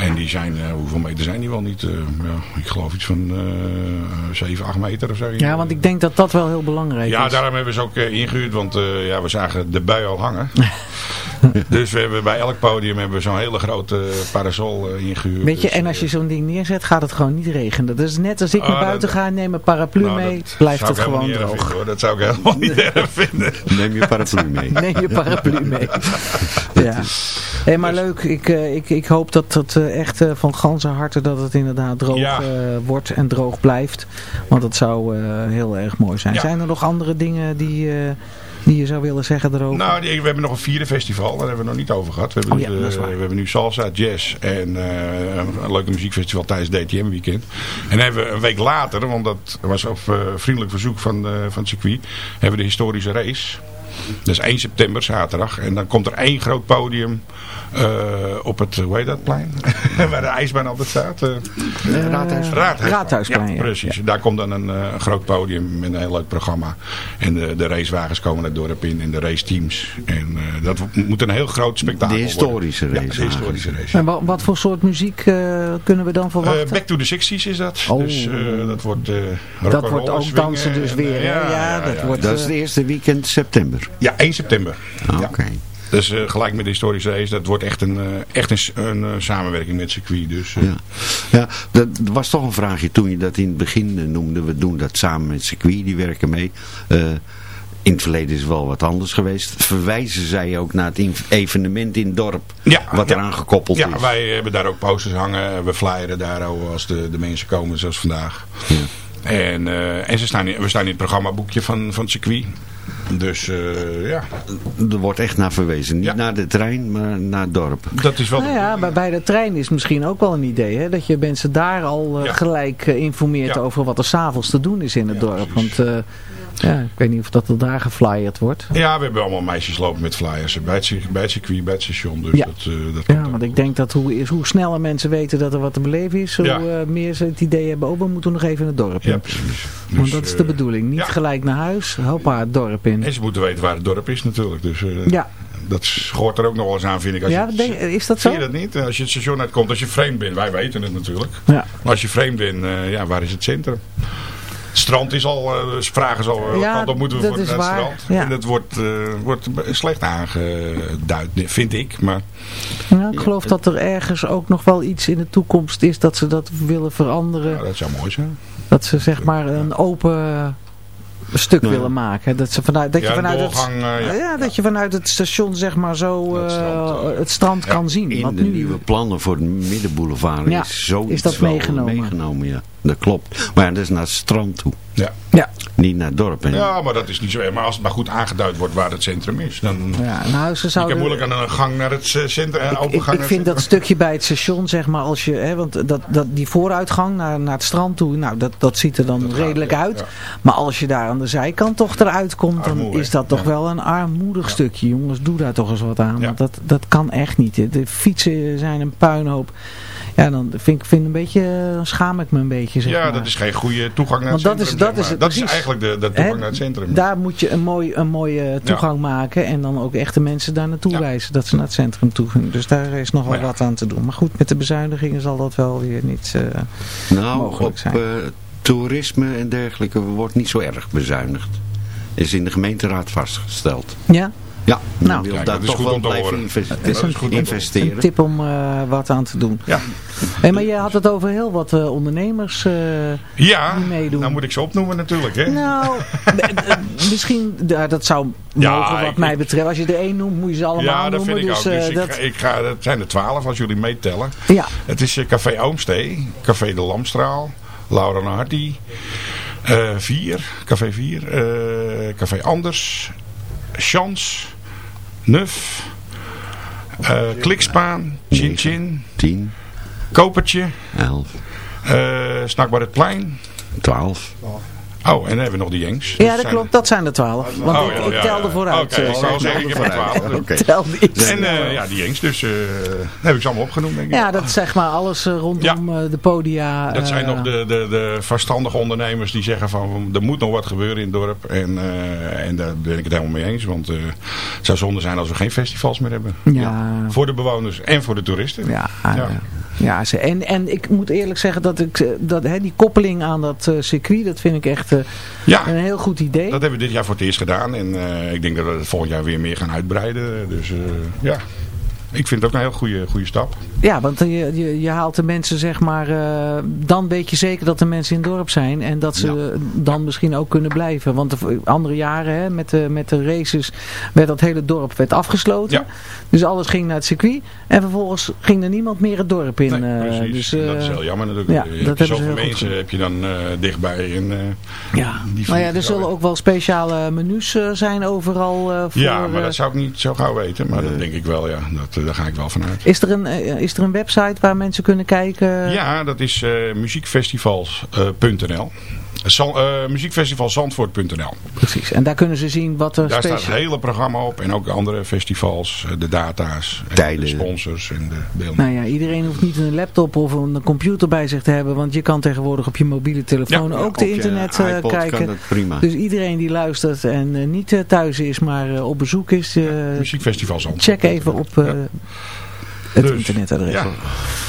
En die zijn, eh, hoeveel meter zijn die wel niet? Eh, ja, ik geloof iets van eh 7, 8 meter of zo. Ja, want ik denk dat dat wel heel belangrijk Ja, is. daarom hebben we ze ook eh, ingehuurd, want eh, ja, we zagen de bui al hangen. dus we hebben bij elk podium hebben we zo'n hele grote parasol eh, ingehuurd. Weet je, Dus, en als je zo'n ding neerzet, gaat het gewoon niet regenen. Dat is net als ik Ah, naar buiten dat- ga, neem een paraplu nou, mee, dat blijft het gewoon droog. vinden, hoor. Dat zou ik helemaal niet erg vinden. Neem je paraplu mee. Neem je paraplu mee. ja. Hé, maar Dus- leuk. Ik, eh, ik, ik hoop dat het eh, echt eh, van ganse harte dat het inderdaad droog Ja. eh, wordt en droog blijft. Want dat zou eh, heel erg mooi zijn. Ja. Zijn er nog andere dingen die, die je zou willen zeggen erover? Nou, we hebben nog een vierde festival, daar hebben we nog niet over gehad. We hebben, Oh ja, de- we hebben nu salsa, jazz en een leuke muziekfestival tijdens DTM weekend. En dan hebben we een week later, want dat was op vriendelijk verzoek van, eh, van het circuit, hebben we de historische race. Dat is 1 september, zaterdag. En dan komt er één groot podium eh, op het, hoe heet dat plein? Waar de ijsbaan altijd staat. eh. Eh, Raadhuisplein. Raadhuisplein, ja. precies. Daar komt dan een, eh, groot podium met een heel leuk programma. En de, de racewagens komen het dorp in en de raceteams. En eh, dat moet een heel groot spektakel De historische worden. Ja, race. de historische race. En wa- wat voor soort muziek eh, kunnen we dan verwachten? Back to the 60s is dat. Oh. Dus eh, dat wordt eh dat wordt ook dansen dus en, weer. ja, dat wordt... Dat is het eerste weekend september. Ja, 1 september. Ah, Ja. Oké. Dus eh, gelijk met de historische race. Dat wordt echt een, eh, echt een, eh, samenwerking met circuit. Dus, Ja, ja dat was toch een vraagje toen je dat in het begin noemde. We doen dat samen met circuit, die werken mee. In het verleden is wel wat anders geweest. Verwijzen zij ook naar het evenement in het dorp, Ja, wat ja. eraan gekoppeld Ja, is? wij hebben daar ook posters hangen. We flyeren daar als de, de mensen komen, zoals vandaag. Ja. En, en ze staan in, we staan in het programmaboekje van, van het circuit. Dus eh, ja, Er wordt echt naar verwezen. Niet Ja. naar de trein, maar naar het dorp. dat is wel... Nou ja, maar bij de trein is misschien ook wel een idee. Hè? Dat je mensen daar al eh, Ja. gelijk eh, informeert Ja. over wat er s'avonds te doen is in het Ja, dorp. precies. Want eh, ja, ik weet niet of dat er daar geflyerd wordt. Ja, we hebben allemaal meisjes lopen met flyers. Bij het, cir- bij het circuit, bij het station. Dus Ja. dat, eh, dat Ja, want ik denk dat hoe, hoe sneller mensen weten dat er wat te beleven is, hoe Ja. eh, meer ze het idee hebben, oh we moeten nog even het dorp in. Ja, precies. Want Dus, dat is de eh, bedoeling. Niet ja. gelijk naar huis, hoppa het dorp in. En ze moeten weten waar het dorp is natuurlijk. Dus Ja, dat hoort er ook nog wel eens aan, vind ik. Als ja je, is dat zo? Vind je dat niet? Als je het station uitkomt, als je vreemd bent. Wij weten het natuurlijk. Ja. Maar als je vreemd bent, ja, waar is het centrum? Het strand is al, eh, vragen ze al, Ja, kant op moeten we dat voor het waar. strand? Ja. En dat wordt, eh, wordt slecht aangeduid, vind ik. Maar Ja, ik geloof dat er ergens ook nog wel iets in de toekomst is dat ze dat willen veranderen. ja, dat zou mooi zijn. Dat ze zeg maar een open stuk ja. willen maken. Dat, ze vanuit, dat, Ja, je vanuit doorgang, het, eh, ja. ja, dat je vanuit het station zeg maar zo Het eh, strand, eh, het strand ja. kan zien. In de nu, nieuwe plannen voor de middenboulevard Ja, is zoiets is dat meegenomen? meegenomen, ja. Dat klopt. Maar ja, dat is naar het strand toe. Ja. ja, Niet naar het dorp. En ja, maar dat is niet zo erg. Maar als het maar goed aangeduid wordt waar het centrum is, dan... ja, nou ze zouden... kan moeilijk aan een gang naar het eh, centrum, een open ik, gang ik vind dat stukje bij het station, zeg maar, als je, hè, want dat, dat, die vooruitgang naar, naar het strand toe, nou, dat, dat ziet er dan Dat gaat, redelijk ja, uit. ja. Maar als je daar aan de zijkant toch eruit komt, dan is dat toch ja. wel een armoedig stukje. Jongens, doe daar toch eens wat aan, Ja. want dat, dat kan echt niet. hè. De fietsen zijn een puinhoop. Ja, dan vind ik vind een beetje, dan schaam ik me een beetje, zeg Ja, maar. dat is geen goede toegang naar Want het dat is- centrum. dat zeg is maar. het dat is eigenlijk de, de toegang Hè, naar het centrum. Daar moet je een, mooi, een mooie toegang maken en dan ook echt de mensen daar naartoe Ja. wijzen dat ze naar het centrum toe gaan. Dus daar is nog wel ja. wat aan te doen. Maar goed, met de bezuinigingen zal dat wel weer niet... eh, nou, mogelijk op zijn. eh, toerisme en dergelijke wordt niet zo erg bezuinigd. is in de gemeenteraad vastgesteld. Ja? Ja, Nou. nou, daar toch goed wel om te blijven horen. investeren. Het is een, investeren. een tip om eh, wat aan te doen. Ja. Hey, maar je had het over heel wat eh, ondernemers eh, Ja, die meedoen. nou moet ik ze opnoemen natuurlijk. Hè? Nou, misschien, dat zou Ja, mogen wat ik- mij betreft. Als je er één noemt, moet je ze allemaal ja, dat noemen. vind ik dus, ook. Dus ik, dat, ga, ik ga, dat zijn er twaalf als jullie meetellen. ja, Het is Café Oomstee, Café de Lamstraal, Laura Hardy, eh 4, Café 4, eh, Café Anders, Chans, Nuf, eh, Klikspaan, Chin Chin, 10, Kopertje, 11, eh Snakbaar het Plein. 12. Oh, en dan hebben we nog die Jengs. ja, dat klopt. Dat zijn er twaalf. Want Oh, ik, ja, ik telde ja. vooruit. Oké, eh, ik ik heb er twaalf. Telde iets. En eh, ja, die Jengs, dus eh heb ik ze allemaal opgenoemd denk ik. Ja, dat is zeg maar alles eh, rondom eh, de podia. Dat zijn nog de, de, de verstandige ondernemers die zeggen van er moet nog wat gebeuren in het dorp. En, eh, en daar ben ik het helemaal mee eens. Want eh, het zou zonde zijn als we geen festivals meer hebben. Ja. Voor de bewoners en voor de toeristen. Ja, Ja. Ja. ze, en, en ik moet eerlijk zeggen dat, ik, eh, dat hè, die koppeling aan dat eh, circuit, dat vind ik echt eh, Ja. een heel goed idee. Dat hebben we dit jaar voor het eerst gedaan. En ik denk dat we het volgend jaar weer meer gaan uitbreiden. Dus ja, ik vind het ook een heel goede, goede stap. Ja, want je, je, je haalt de mensen zeg maar, eh, dan weet je zeker dat er mensen in het dorp zijn en dat ze dan misschien ook kunnen blijven. Want de andere jaren hè, met, de, met de races werd dat hele dorp werd afgesloten. Ja. Dus alles ging naar het circuit en vervolgens ging er niemand meer het dorp in. Nee, eh, precies. dus, dat is eh, heel jammer natuurlijk. ja, dat zoveel mensen heb je dan eh, dichtbij. En, Ja, maar ja, er zullen ook wel speciale menus zijn overal. voor, Ja, maar dat zou ik niet zo gauw weten. Maar dat denk ik wel, ja. Dat, daar ga ik wel vanuit. is, er een, eh, is er een website waar mensen kunnen kijken? Ja, dat is eh muziekfestivals.nl. Zan- eh, muziekfestivalzandvoort.nl Precies, en daar kunnen ze zien wat er Daar staat het hele programma op. En ook andere festivals, eh, de data's, en de sponsors en de deelnemers. Nou ja, iedereen hoeft niet een laptop of een computer bij zich te hebben, want je kan tegenwoordig op je mobiele telefoon Ja, ook de je internet eh, iPod kijken. kan dat prima. Dus iedereen die luistert en eh, niet thuis is, maar op bezoek is, eh, Muziekfestival Zandvoort. check even op eh, het Dus, internetadres. Ja,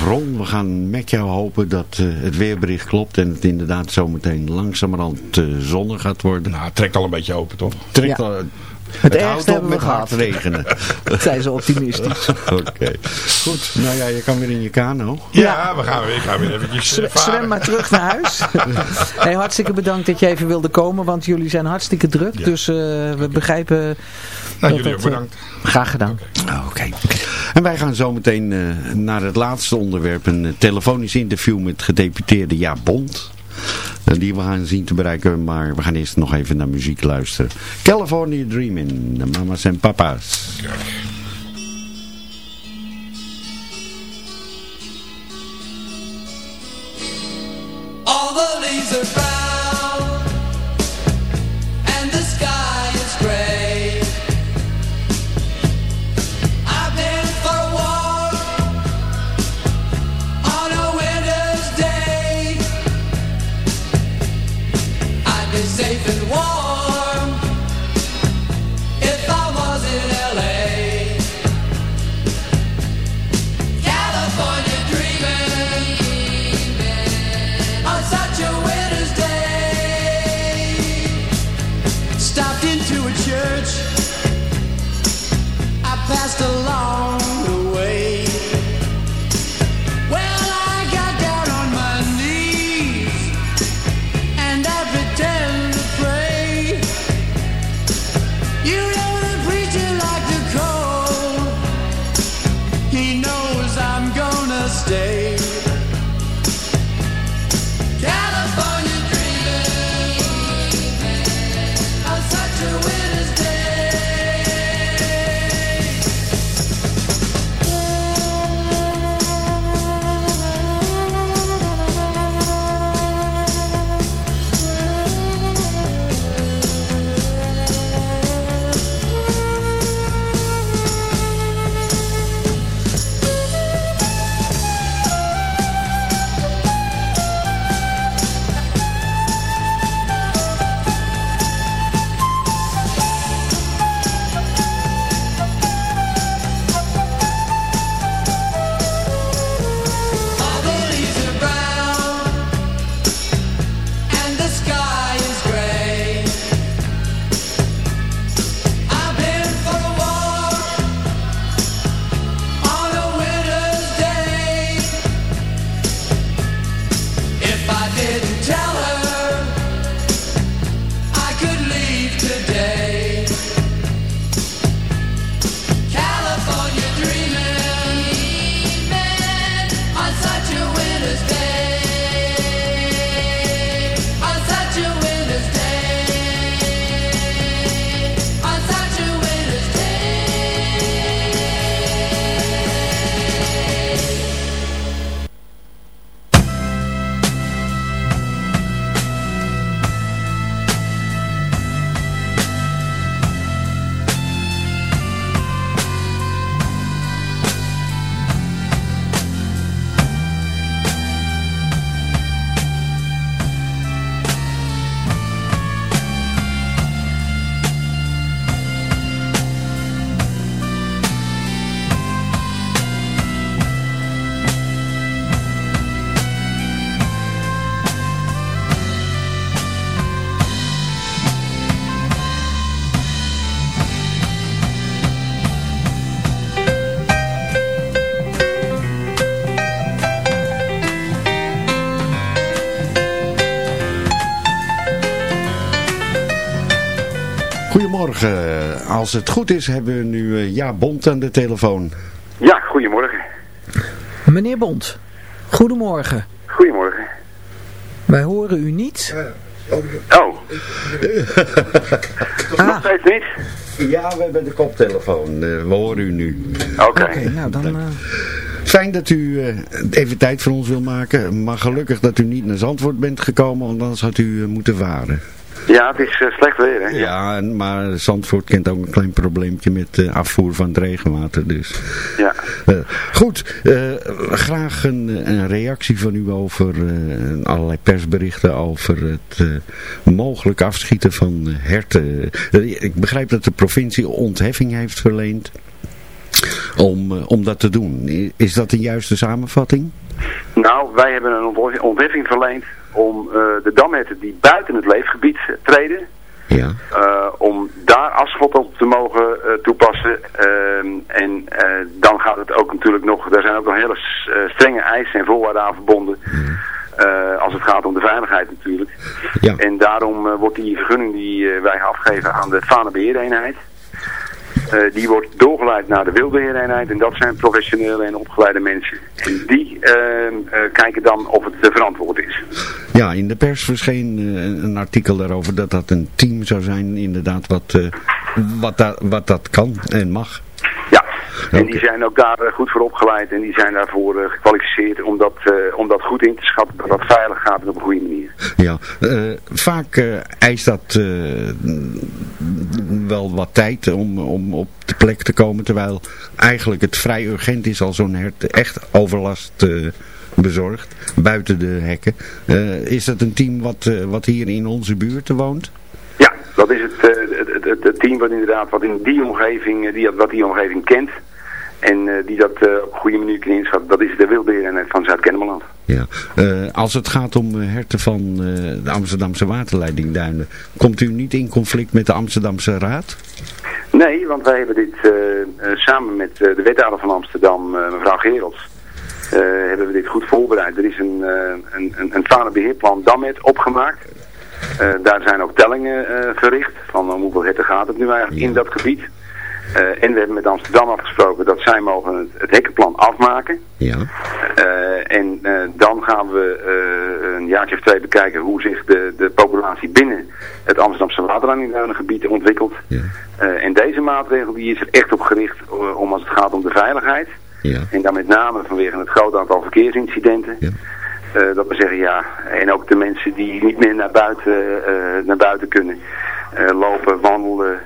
Ron, we gaan met jou hopen dat eh, het weerbericht klopt en het inderdaad zometeen langzamerhand uh, zonnig gaat worden. nou, het trekt al een beetje open, toch? Trekt Ja. al, Het, het ergste houdt op hebben we met hard gehad, regenen. zijn ze optimistisch. Oké, goed. Nou ja, je kan weer in je kano. Ja, we gaan weer, ik ga weer eventjes eh, Zw- Zwem varen. maar terug naar huis. hey, hartstikke bedankt dat je even wilde komen, want jullie zijn hartstikke druk. Ja. Dus eh, we begrijpen... Nou, dat jullie ook eh, bedankt. Graag gedaan. Oké. En wij gaan zometeen uh, naar het laatste onderwerp. Een uh, telefonisch interview met gedeputeerde Jaap Bond. Uh, die we gaan zien te bereiken. Maar we gaan eerst nog even naar muziek luisteren. California Dreaming. De mama's en papa's. Goedemorgen. Als het goed is hebben we nu eh, Ja Bond aan de telefoon. Ja, goedemorgen. Meneer Bond, goedemorgen. Goedemorgen. Wij horen u niet. Oh. Nog steeds niet? Ja, we hebben de koptelefoon. Eh, we horen u nu. Oké. nou dan... eh, Fijn dat u eh, even tijd voor ons wil maken. Maar gelukkig dat u niet naar Zandvoort bent gekomen, want anders had u moeten varen. Ja, het is eh, slecht weer, hè? Ja, en- maar Zandvoort kent ook een klein probleempje met eh, afvoer van het regenwater. Dus. Ja. Eh, goed, graag een, een reactie van u over allerlei persberichten over het mogelijk afschieten van herten. Ik begrijp dat de provincie ontheffing heeft verleend om, om dat te doen. Is dat een juiste samenvatting? Nou, wij hebben een ont- ontheffing verleend om eh, de damherten die buiten het leefgebied treden, Ja. eh, om daar asfalt op te mogen eh, toepassen. Ehm, en eh, dan gaat het ook natuurlijk nog, daar zijn ook nog hele eh, strenge eisen en voorwaarden aan verbonden. Eh, als het gaat om de veiligheid natuurlijk. Ja. En daarom eh, wordt die vergunning die eh, wij afgeven aan de Vanebeheereenheid. Eh, die wordt doorgeleid naar de Wildbeheereenheid en dat zijn professionele en opgeleide mensen. En die ehm, eh, kijken dan of het eh, verantwoord is. Ja, in de pers verscheen een artikel daarover dat dat een team zou zijn inderdaad wat, wat, da wat dat kan en mag. Ja, en die zijn ook daar eh, goed voor opgeleid en die zijn daarvoor eh, gekwalificeerd om dat, eh, om dat goed in te schatten, dat dat veilig gaat en op een goede manier. Ja, vaak eist dat wel wat tijd om, om op de plek te komen, terwijl eigenlijk het vrij urgent is als zo'n hert echt overlast bezorgt, buiten de hekken. Is dat een team wat, wat hier in onze buurt woont? Ja, dat is het, het, het, team wat inderdaad wat in die omgeving, eh, die, wat die omgeving kent en eh, die dat eh, op een goede manier kan inschatten. Dat is de Wildbeheereenheid van Zuid-Kennemerland. Ja. Als het gaat om herten van de Amsterdamse waterleidingduinen, komt u niet in conflict met de Amsterdamse Raad? Nee, want wij hebben dit samen met de wethouder van Amsterdam, mevrouw Gerelds, eh, hebben we dit goed voorbereid. Er is een, een, een, een vaderbeheerplan Dammet opgemaakt. Eh, daar zijn ook tellingen eh, verricht van om hoeveel herten gaat het nu eigenlijk in dat gebied. Eh, en we hebben met Amsterdam afgesproken dat zij mogen het, het hekkenplan afmaken. Ja. Eh, en eh, dan gaan we eh, een jaartje of twee bekijken hoe zich de, de populatie binnen het Amsterdamse waterleidingduinengebied ontwikkelt. Eh, en deze maatregel die is er echt op gericht eh, om als het gaat om de veiligheid. Ja. En dan met name vanwege het grote aantal verkeersincidenten. Eh, dat we zeggen ja, en ook de mensen die niet meer naar buiten, eh, naar buiten kunnen. eh, lopen, wandelen,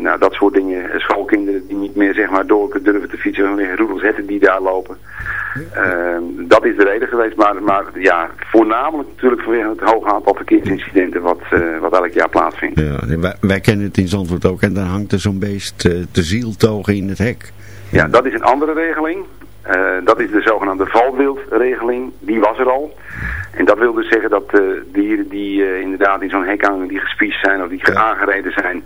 nou, dat soort dingen. Schoolkinderen die niet meer zeg maar, door durven te fietsen vanwege roedelshetten die daar lopen. Eh, dat is de reden geweest, maar, maar ja, voornamelijk natuurlijk vanwege het hoge aantal verkeersincidenten wat, wat elk jaar plaatsvindt. Ja, wij, wij kennen het in Zandvoort ook en dan hangt er zo'n beest te zieltogen in het hek. Ja, dat is een andere regeling. Eh, dat is de zogenaamde valwildregeling. Die was er al. En dat wil dus zeggen dat eh, dieren die eh, inderdaad in zo'n hek hangen, die gespiesd zijn of die aangereden zijn,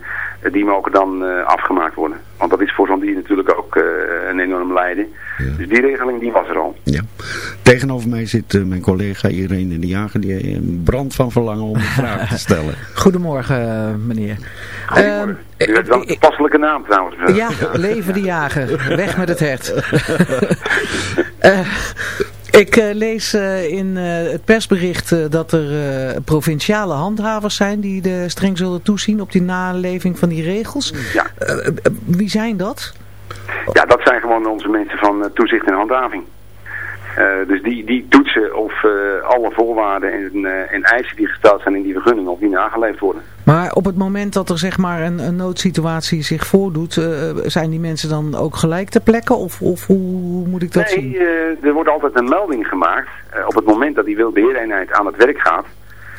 die mogen dan afgemaakt worden. Want dat is voor zo'n dier natuurlijk ook eh, een enorm lijden. Dus die regeling die was er al. Ja. Tegenover mij zit eh, mijn collega Irene de Jager, die heeft een brand van verlangen om een vraag te stellen. Goedemorgen, eh, meneer. Goedemorgen. U heeft wel een toepasselijke naam trouwens. Ja, leven de jager. Weg met het hert. Ik eh, lees eh, in eh, het persbericht dat er provinciale handhavers zijn die de streng zullen toezien op die naleving van die regels. Ja. Wie zijn dat? Ja, dat zijn gewoon onze mensen van toezicht en handhaving. Eh, dus die, die toetsen of eh, alle voorwaarden en, eh, en eisen die gesteld zijn in die vergunning of die nageleefd worden. Maar op het moment dat er zeg maar een, een noodsituatie zich voordoet, zijn die mensen dan ook gelijk ter plekke? Of, of hoe, moet ik dat zien? Nee, er wordt altijd een melding gemaakt. Op het moment dat die wildbeheereenheid aan het werk gaat,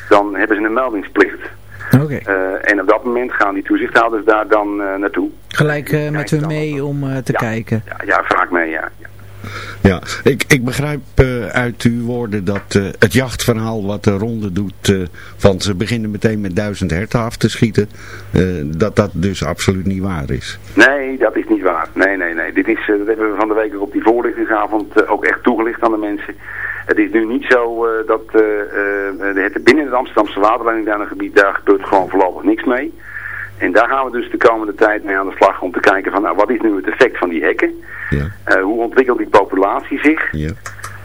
dan hebben ze een meldingsplicht. Oké. Eh, en op dat moment gaan die toezichthouders daar dan naartoe. Gelijk met hun mee om te kijken. Ja, ja, vaak mee, ja. ja. Ja, ik, ik begrijp eh, uit uw woorden dat eh, het jachtverhaal wat de ronde doet, eh, van ze beginnen meteen met duizend herten af te schieten, dat dat dus absoluut niet waar is. Nee, dat is niet waar. Nee, nee, nee. Dit is, dat hebben we van de week op die voorlichtingsavond ook echt toegelicht aan de mensen. Het is nu niet zo dat de herten binnen het Amsterdamse waterleidingduinengebied, daar gebeurt gewoon voorlopig niks mee. En daar gaan we dus de komende tijd mee aan de slag om te kijken van nou, wat is nu het effect van die hekken? Ja. Eh, hoe ontwikkelt die populatie zich? Ja.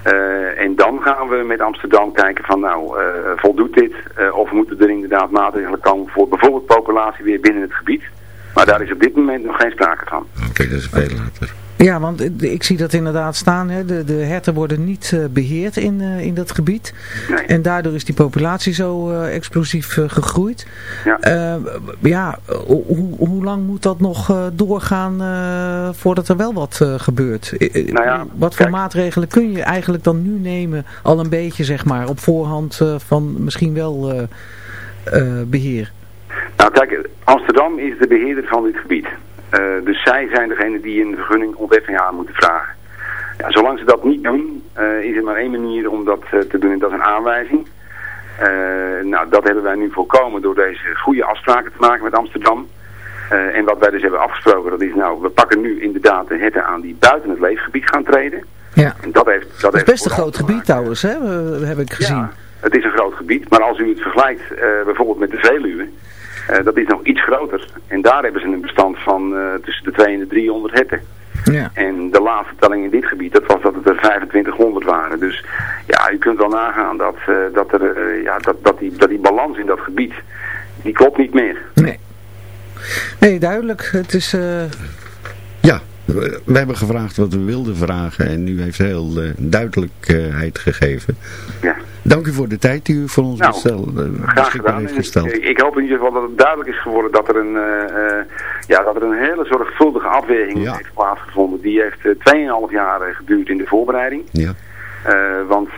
Eh, en dan gaan we met Amsterdam kijken van nou, eh, voldoet dit? Of moeten er inderdaad maatregelen komen voor bijvoorbeeld populatie weer binnen het gebied? Maar daar is op dit moment nog geen sprake van. Oké, dat is veel later. Ja, want eh, ik zie dat inderdaad staan. Hè. De, de herten worden niet eh, beheerd in, eh, in dat gebied. Nee. En daardoor is die populatie zo explosief gegroeid. Ja. Ja, ho- hoe, hoe lang moet dat nog doorgaan voordat er wel wat gebeurt? Nou ja, wat voor kijk. maatregelen kun je eigenlijk dan nu nemen? Al een beetje, zeg maar, op voorhand van misschien wel eh, eh, beheer. Nou kijk, Amsterdam is de beheerder van dit gebied. Eh, dus zij zijn degene die een vergunning ontheffing aan moeten vragen. Ja, zolang ze dat niet doen, eh, is er maar één manier om dat eh, te doen en dat is een aanwijzing. Nou, dat hebben wij nu voorkomen door deze goede afspraken te maken met Amsterdam. En wat wij dus hebben afgesproken, dat is nou, we pakken nu inderdaad de herten aan die buiten het leefgebied gaan treden. Ja. En dat heeft, dat Dat is best een groot gebied trouwens, hè? heb ik gezien. ja, het is een groot gebied, maar als u het vergelijkt bijvoorbeeld met de Veluwe, dat is nog iets groter. En daar hebben ze een bestand van eh, tussen de 200 en de 300 herten. Ja. En de laatste telling in dit gebied, dat was dat het er 2500 waren. Dus ja, u kunt wel nagaan dat, eh, dat, er, eh, ja, dat, dat, die, dat die balans in dat gebied, die klopt niet meer. Nee. Nee, duidelijk. Het is... eh, Ja, we hebben gevraagd wat we wilden vragen en u heeft heel eh, duidelijkheid gegeven. Ja. Dank u voor de tijd die u voor ons Nou, bestel, eh, Graag beschikbaar gedaan. heeft gesteld. Ik, ik hoop in ieder geval dat het duidelijk is geworden dat er een, eh, ja, dat er een hele zorgvuldige afweging Ja. heeft plaatsgevonden. Die heeft eh, 2,5 jaar geduurd in de voorbereiding. Ja. Want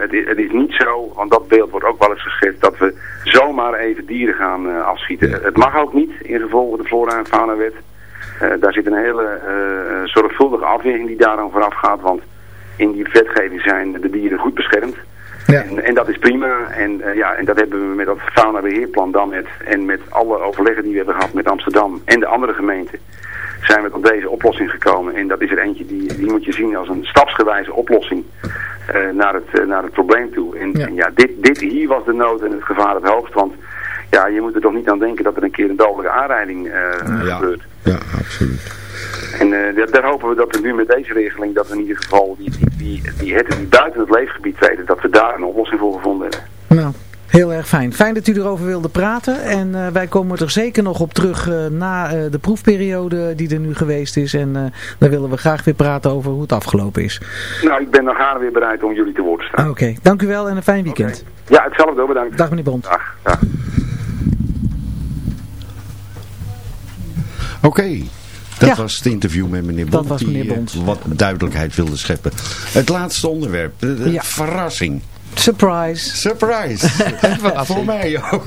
het, is, het is niet zo, want dat beeld wordt ook wel eens geschetst, dat we zomaar even dieren gaan afschieten. Het mag ook niet in gevolg van de flora en fauna wet. Eh, daar zit een hele eh, zorgvuldige afweging die daaraan vooraf gaat, want in die wetgeving zijn de dieren goed beschermd. Ja. En, en dat is prima. En, eh, ja, en dat hebben we met dat faunabeheerplan dan met, en met alle overleggen die we hebben gehad met Amsterdam en de andere gemeenten, zijn we tot deze oplossing gekomen. En dat is er eentje die, die moet je zien als een stapsgewijze oplossing eh, naar, het, eh, naar het probleem toe. En Ja. en ja, dit, dit hier was de nood en het gevaar het hoogst. Want ja, je moet er toch niet aan denken dat er een keer een dodelijke aanrijding eh, Ja. gebeurt. ja, absoluut. En eh, daar, daar hopen we dat we nu met deze regeling, dat we in ieder geval die, die, die, die herten die buiten het leefgebied treden, dat we daar een oplossing voor gevonden hebben. Nou, heel erg fijn. Fijn dat u erover wilde praten. En eh, wij komen er zeker nog op terug eh, na eh, de proefperiode die er nu geweest is. En eh, dan willen we graag weer praten over hoe het afgelopen is. Nou, ik ben dan gaarne weer bereid om jullie te woord te staan. Oké, dank u wel en een fijn weekend. Ja, hetzelfde bedankt. Dag meneer Bond. Dag, dag. Oké, dat Ja. was het interview met meneer Bond. Dat was meneer die, eh, Bond. wat duidelijkheid wilde scheppen. Het laatste onderwerp, de, de Ja. verrassing. Surprise. Surprise. Voor mij ook.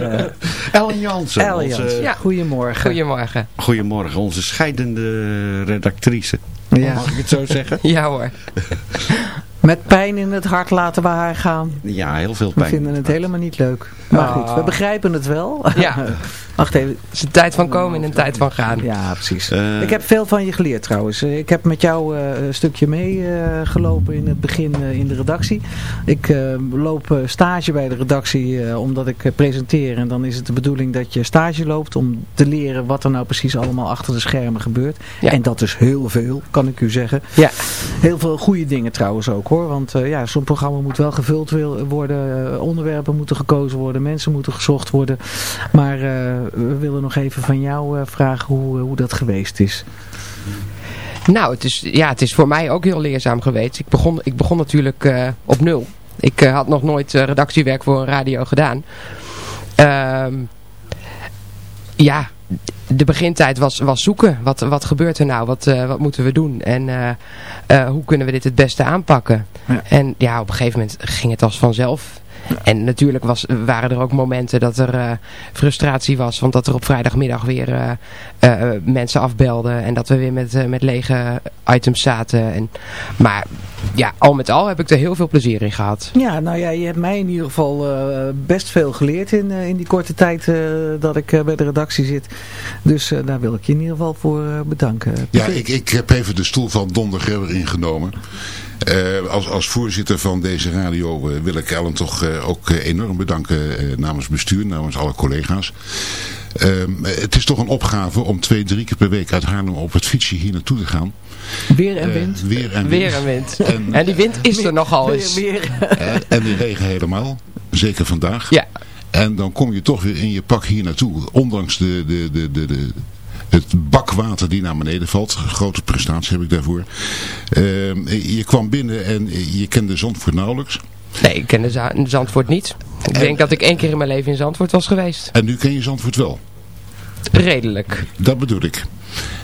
Ellen Jansen. Ellen onze- Jans. Ja. Goedemorgen. Goedemorgen. Goedemorgen, onze scheidende redactrice. Ja. Mag ik het zo zeggen? Ja hoor. Met pijn in het hart laten we haar gaan. Ja, heel veel We pijn. vinden het helemaal niet leuk. Maar Ah. goed, we begrijpen het wel. Ja. Wacht even. Het is een tijd van komen en een tijd van gaan. Ja, precies. Eh, ik heb veel van je geleerd trouwens. Eh, Ik heb met jou eh, een stukje meegelopen gelopen in het begin eh, in de redactie. Ik eh, loop stage bij de redactie eh, omdat ik presenteer. En dan is het de bedoeling dat je stage loopt om te leren wat er nou precies allemaal achter de schermen gebeurt. Ja. En dat is heel veel, kan ik u zeggen. Ja. Heel veel goede dingen trouwens ook Want eh, ja, zo'n programma moet wel gevuld worden. eh, onderwerpen moeten gekozen worden. Mensen moeten gezocht worden. Maar eh, we willen nog even van jou vragen hoe, hoe dat geweest is. Nou, het is, ja, het is voor mij ook heel leerzaam geweest. Ik begon, ik begon natuurlijk op nul. Ik had nog nooit redactiewerk voor een radio gedaan. Ehm, ja, de begintijd was, was zoeken. Wat, wat gebeurt er nou? Wat, eh, wat moeten we doen? En eh, eh, hoe kunnen we dit het beste aanpakken? Ja. En ja, op een gegeven moment ging het als vanzelf. En natuurlijk was, waren er ook momenten dat er frustratie was. Want dat er op vrijdagmiddag weer mensen afbelden. En dat we weer met, met lege items zaten. En, maar ja, al met al heb ik er heel veel plezier in gehad. Ja, nou ja, je hebt mij in ieder geval eh, best veel geleerd in, eh, in die korte tijd eh, dat ik eh, bij de redactie zit. Dus eh, daar wil ik je in ieder geval voor eh, bedanken. Ja, ik, ik heb even de stoel van Don de Grebber ingenomen. Eh, als, als voorzitter van deze radio wil ik Ellen toch eh, ook enorm bedanken namens bestuur, namens alle collega's. Ehm, het is toch een opgave om twee, drie keer per week uit Haarlem op het fietsje hier naartoe te gaan. Weer en Eh, wind. weer en wind. Weer een wind. En, die wind is er nogal eens. weer. En de regen helemaal. Zeker vandaag. Ja. En dan kom je toch weer in je pak hier naartoe. Ondanks de, de, de, de, de, het bakwater die naar beneden valt. Grote prestatie heb ik daarvoor. Ehm, je kwam binnen en je kende Zandvoort nauwelijks. Nee, ik ken de Za- Zandvoort niet. Ik denk dat ik één keer in mijn leven in Zandvoort was geweest. En nu ken je Zandvoort wel. Redelijk. Dat bedoel ik.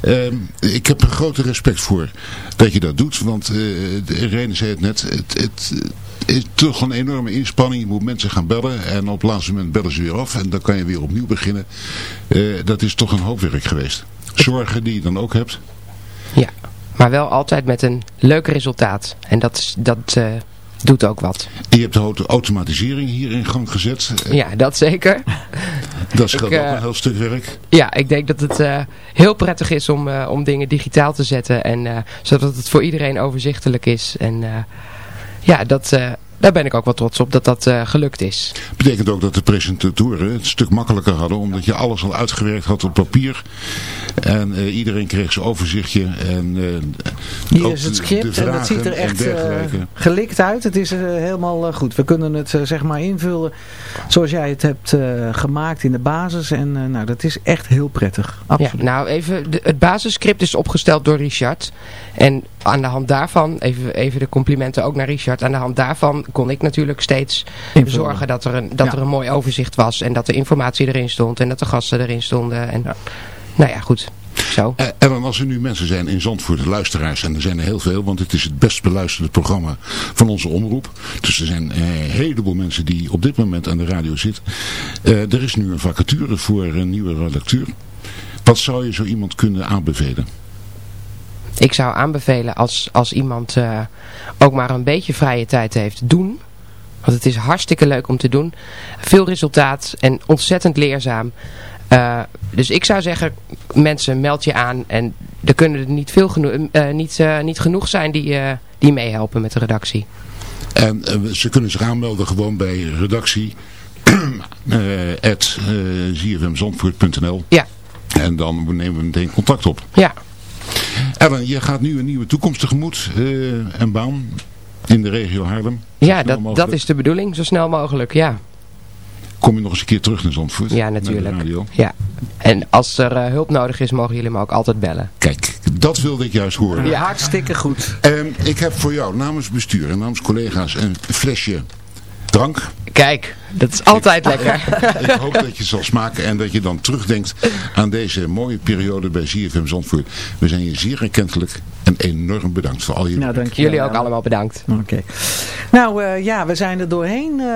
Ehm, ik heb er grote respect voor dat je dat doet. Want eh Rene zei het net. Het, het, is toch een enorme inspanning. Je moet mensen gaan bellen. En op het laatste moment bellen ze weer af. En dan kan je weer opnieuw beginnen. Eh, dat is toch een hoop werk geweest. Zorgen die je dan ook hebt. Ja, maar wel altijd met een leuk resultaat. En dat, is- dat eh, doet ook wat. Je hebt de auto- automatisering hier in gang gezet. Eh, Ja, dat zeker. Dat Ik, ook eh, een heel stuk werk. Ja, ik denk dat het eh, heel prettig is om, eh, om dingen digitaal te zetten. En, zodat het voor iedereen overzichtelijk is. En ja, dat, daar ben ik ook wel trots op dat dat eh, gelukt is. Betekent ook dat de presentatoren het een stuk makkelijker hadden. Omdat je alles al uitgewerkt had op papier. En eh, iedereen kreeg zijn overzichtje. En, eh, Hier is het script en dat ziet er echt eh, gelikt uit. Het is helemaal goed. We kunnen het zeg maar invullen zoals jij het hebt eh, gemaakt in de basis. En eh, nou, dat is echt heel prettig. Absoluut. Ja, nou even, de, het basisscript is opgesteld door Richard. En aan de hand daarvan, even, even de complimenten ook naar Richard. Aan de hand daarvan kon ik natuurlijk steeds Invullen. zorgen dat, er een, dat Ja. er een mooi overzicht was. En dat de informatie erin stond. En dat de gasten erin stonden. En, Nou ja, goed. Zo. Eh, En dan als er nu mensen zijn in Zandvoort, de luisteraars, en er zijn er heel veel, want het is het best beluisterde programma van onze omroep. Dus er zijn eh, een heleboel mensen die op dit moment aan de radio zitten. Eh, er is nu een vacature voor een nieuwe redacteur. Wat zou je zo iemand kunnen aanbevelen? Ik zou aanbevelen als, als iemand eh, ook maar een beetje vrije tijd heeft, doen. Want het is hartstikke leuk om te doen. Veel resultaat en ontzettend leerzaam. Eh, dus ik zou zeggen, mensen meld je aan. En er kunnen er niet, veel geno eh, niet, niet genoeg zijn die, die meehelpen met de redactie. En eh, ze kunnen zich aanmelden gewoon bij redactie at, Ja. En dan nemen we meteen contact op. Ja. Ellen, je gaat nu een nieuwe toekomst tegemoet eh, en baan in de regio Haarlem. Ja, dat, mogelijk. dat is de bedoeling. Zo snel mogelijk, ja. Kom je nog eens een keer terug naar Zandvoort? Ja, natuurlijk. Ja. En als er eh, hulp nodig is, mogen jullie me ook altijd bellen. Kijk, dat wilde ik juist horen. Ja, hartstikke goed. Ehm, ik heb voor jou namens bestuur en namens collega's een flesje drank. Kijk, dat is altijd lekker. ik hoop dat je zal smaken en dat je dan terugdenkt aan deze mooie periode bij ZFM Zandvoort. We zijn je zeer erkentelijk en enorm bedankt voor al je... Nou, dank Jullie ook allemaal bedankt. Oké. Nou eh, ja, we zijn er doorheen. eh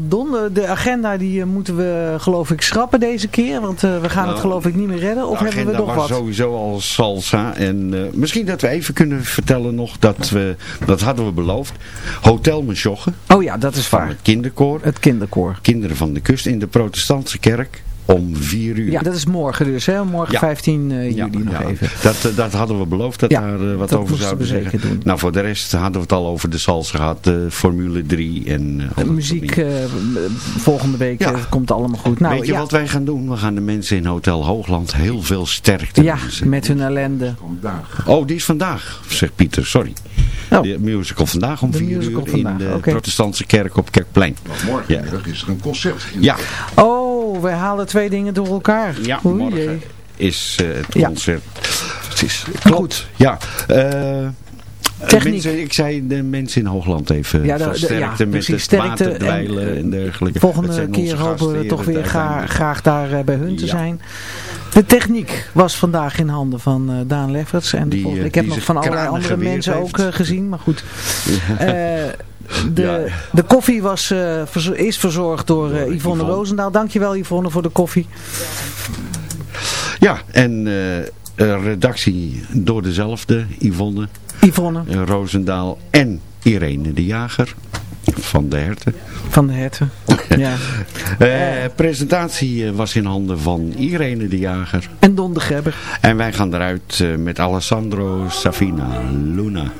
Don, de- agenda die eh, moeten we geloof ik schrappen deze keer. Want eh, we gaan het Nou, geloof ik niet meer redden. Of hebben we agenda nog was wat? sowieso al salsa. En eh, misschien dat we even kunnen vertellen nog dat we, dat hadden we beloofd. Hotel Mesjogge. Oh ja, dat is Van waar. het kinderkoor. Het kinderkoor. Kinderen van de kust in de protestantse kerk. Om vier uur. Ja, dat is morgen dus. Hè? Morgen Ja. 15 eh, Ja, juli nog ja. even. Dat, dat hadden we beloofd dat Ja, daar eh, wat dat over moesten zouden we zeker zeggen. doen. Nou, voor de rest hadden we het al over de salsa gehad, de Formule 3 en... eh, De muziek eh, volgende week Ja. komt allemaal goed. Nou, Weet je ja, wat wij gaan doen? We gaan de mensen in Hotel Hoogland heel veel sterkte ja, met hun ellende. Oh, die is vandaag, zegt Pieter, sorry. Oh. De musical vandaag om De vier musical uur vandaag, in de protestantse kerk op Kerkplein. Morgenmiddag is er een concert. In Ja, Oh, we halen twee dingen door elkaar. ja Oei, morgen jee. is eh, het Ja. concert. Precies. Klopt. Ja. eh, Techniek. Mensen, ik zei de mensen in Hoogland even Ja, de- ja, de- sterkte ja, met precies, sterkte water dweilen en, en, dergelijke. Volgende keer hopen we toch weer graag, daar eh, bij hun te zijn. De techniek was vandaag in handen van eh, Daan Lefferts. En Die, volgende- eh, ik heb nog van allerlei andere mensen heeft. ook eh, gezien. Maar goed. Eh, de, Ja. de koffie was, eh, verzo- is verzorgd door eh, Yvonne. Roosendaal. Dankjewel Yvonne voor de koffie. Ja, en eh, eh, redactie door dezelfde, Yvonne, Yvonne eh, Roosendaal en Irene de Jager van de Herten. van de Herten. ja. Eh, presentatie eh, was in handen van Irene de Jager. En Don de Grebber. En wij gaan eruit met Alessandro Safina, Luna.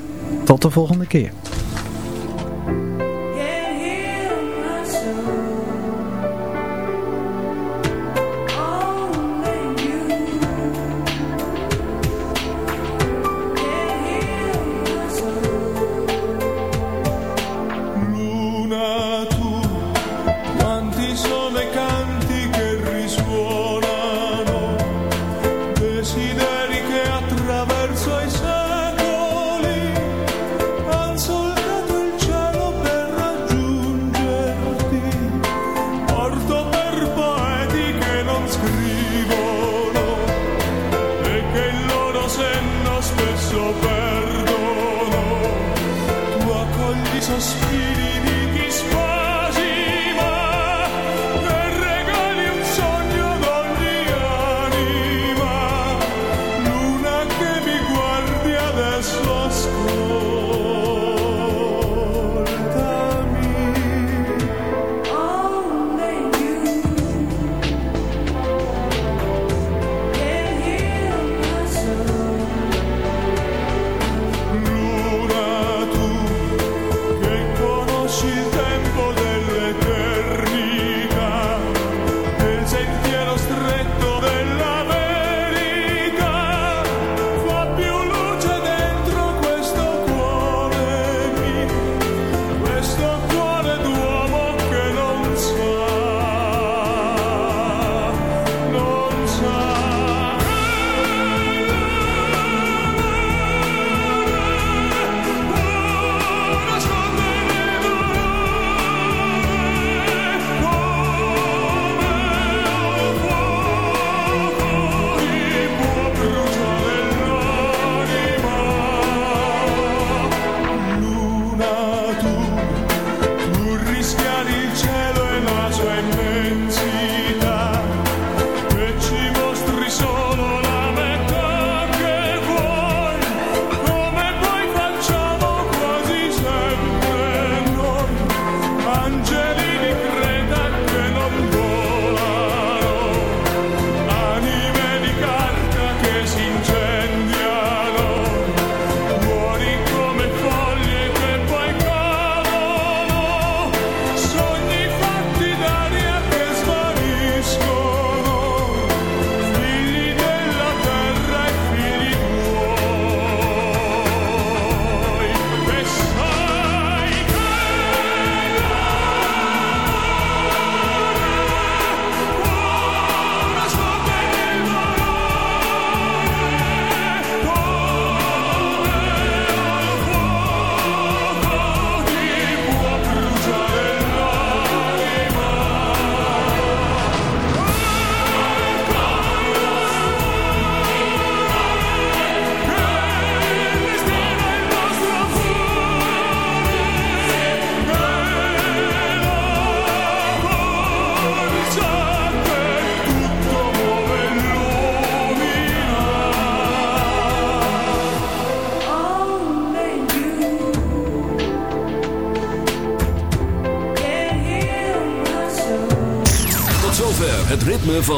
Tot de volgende keer.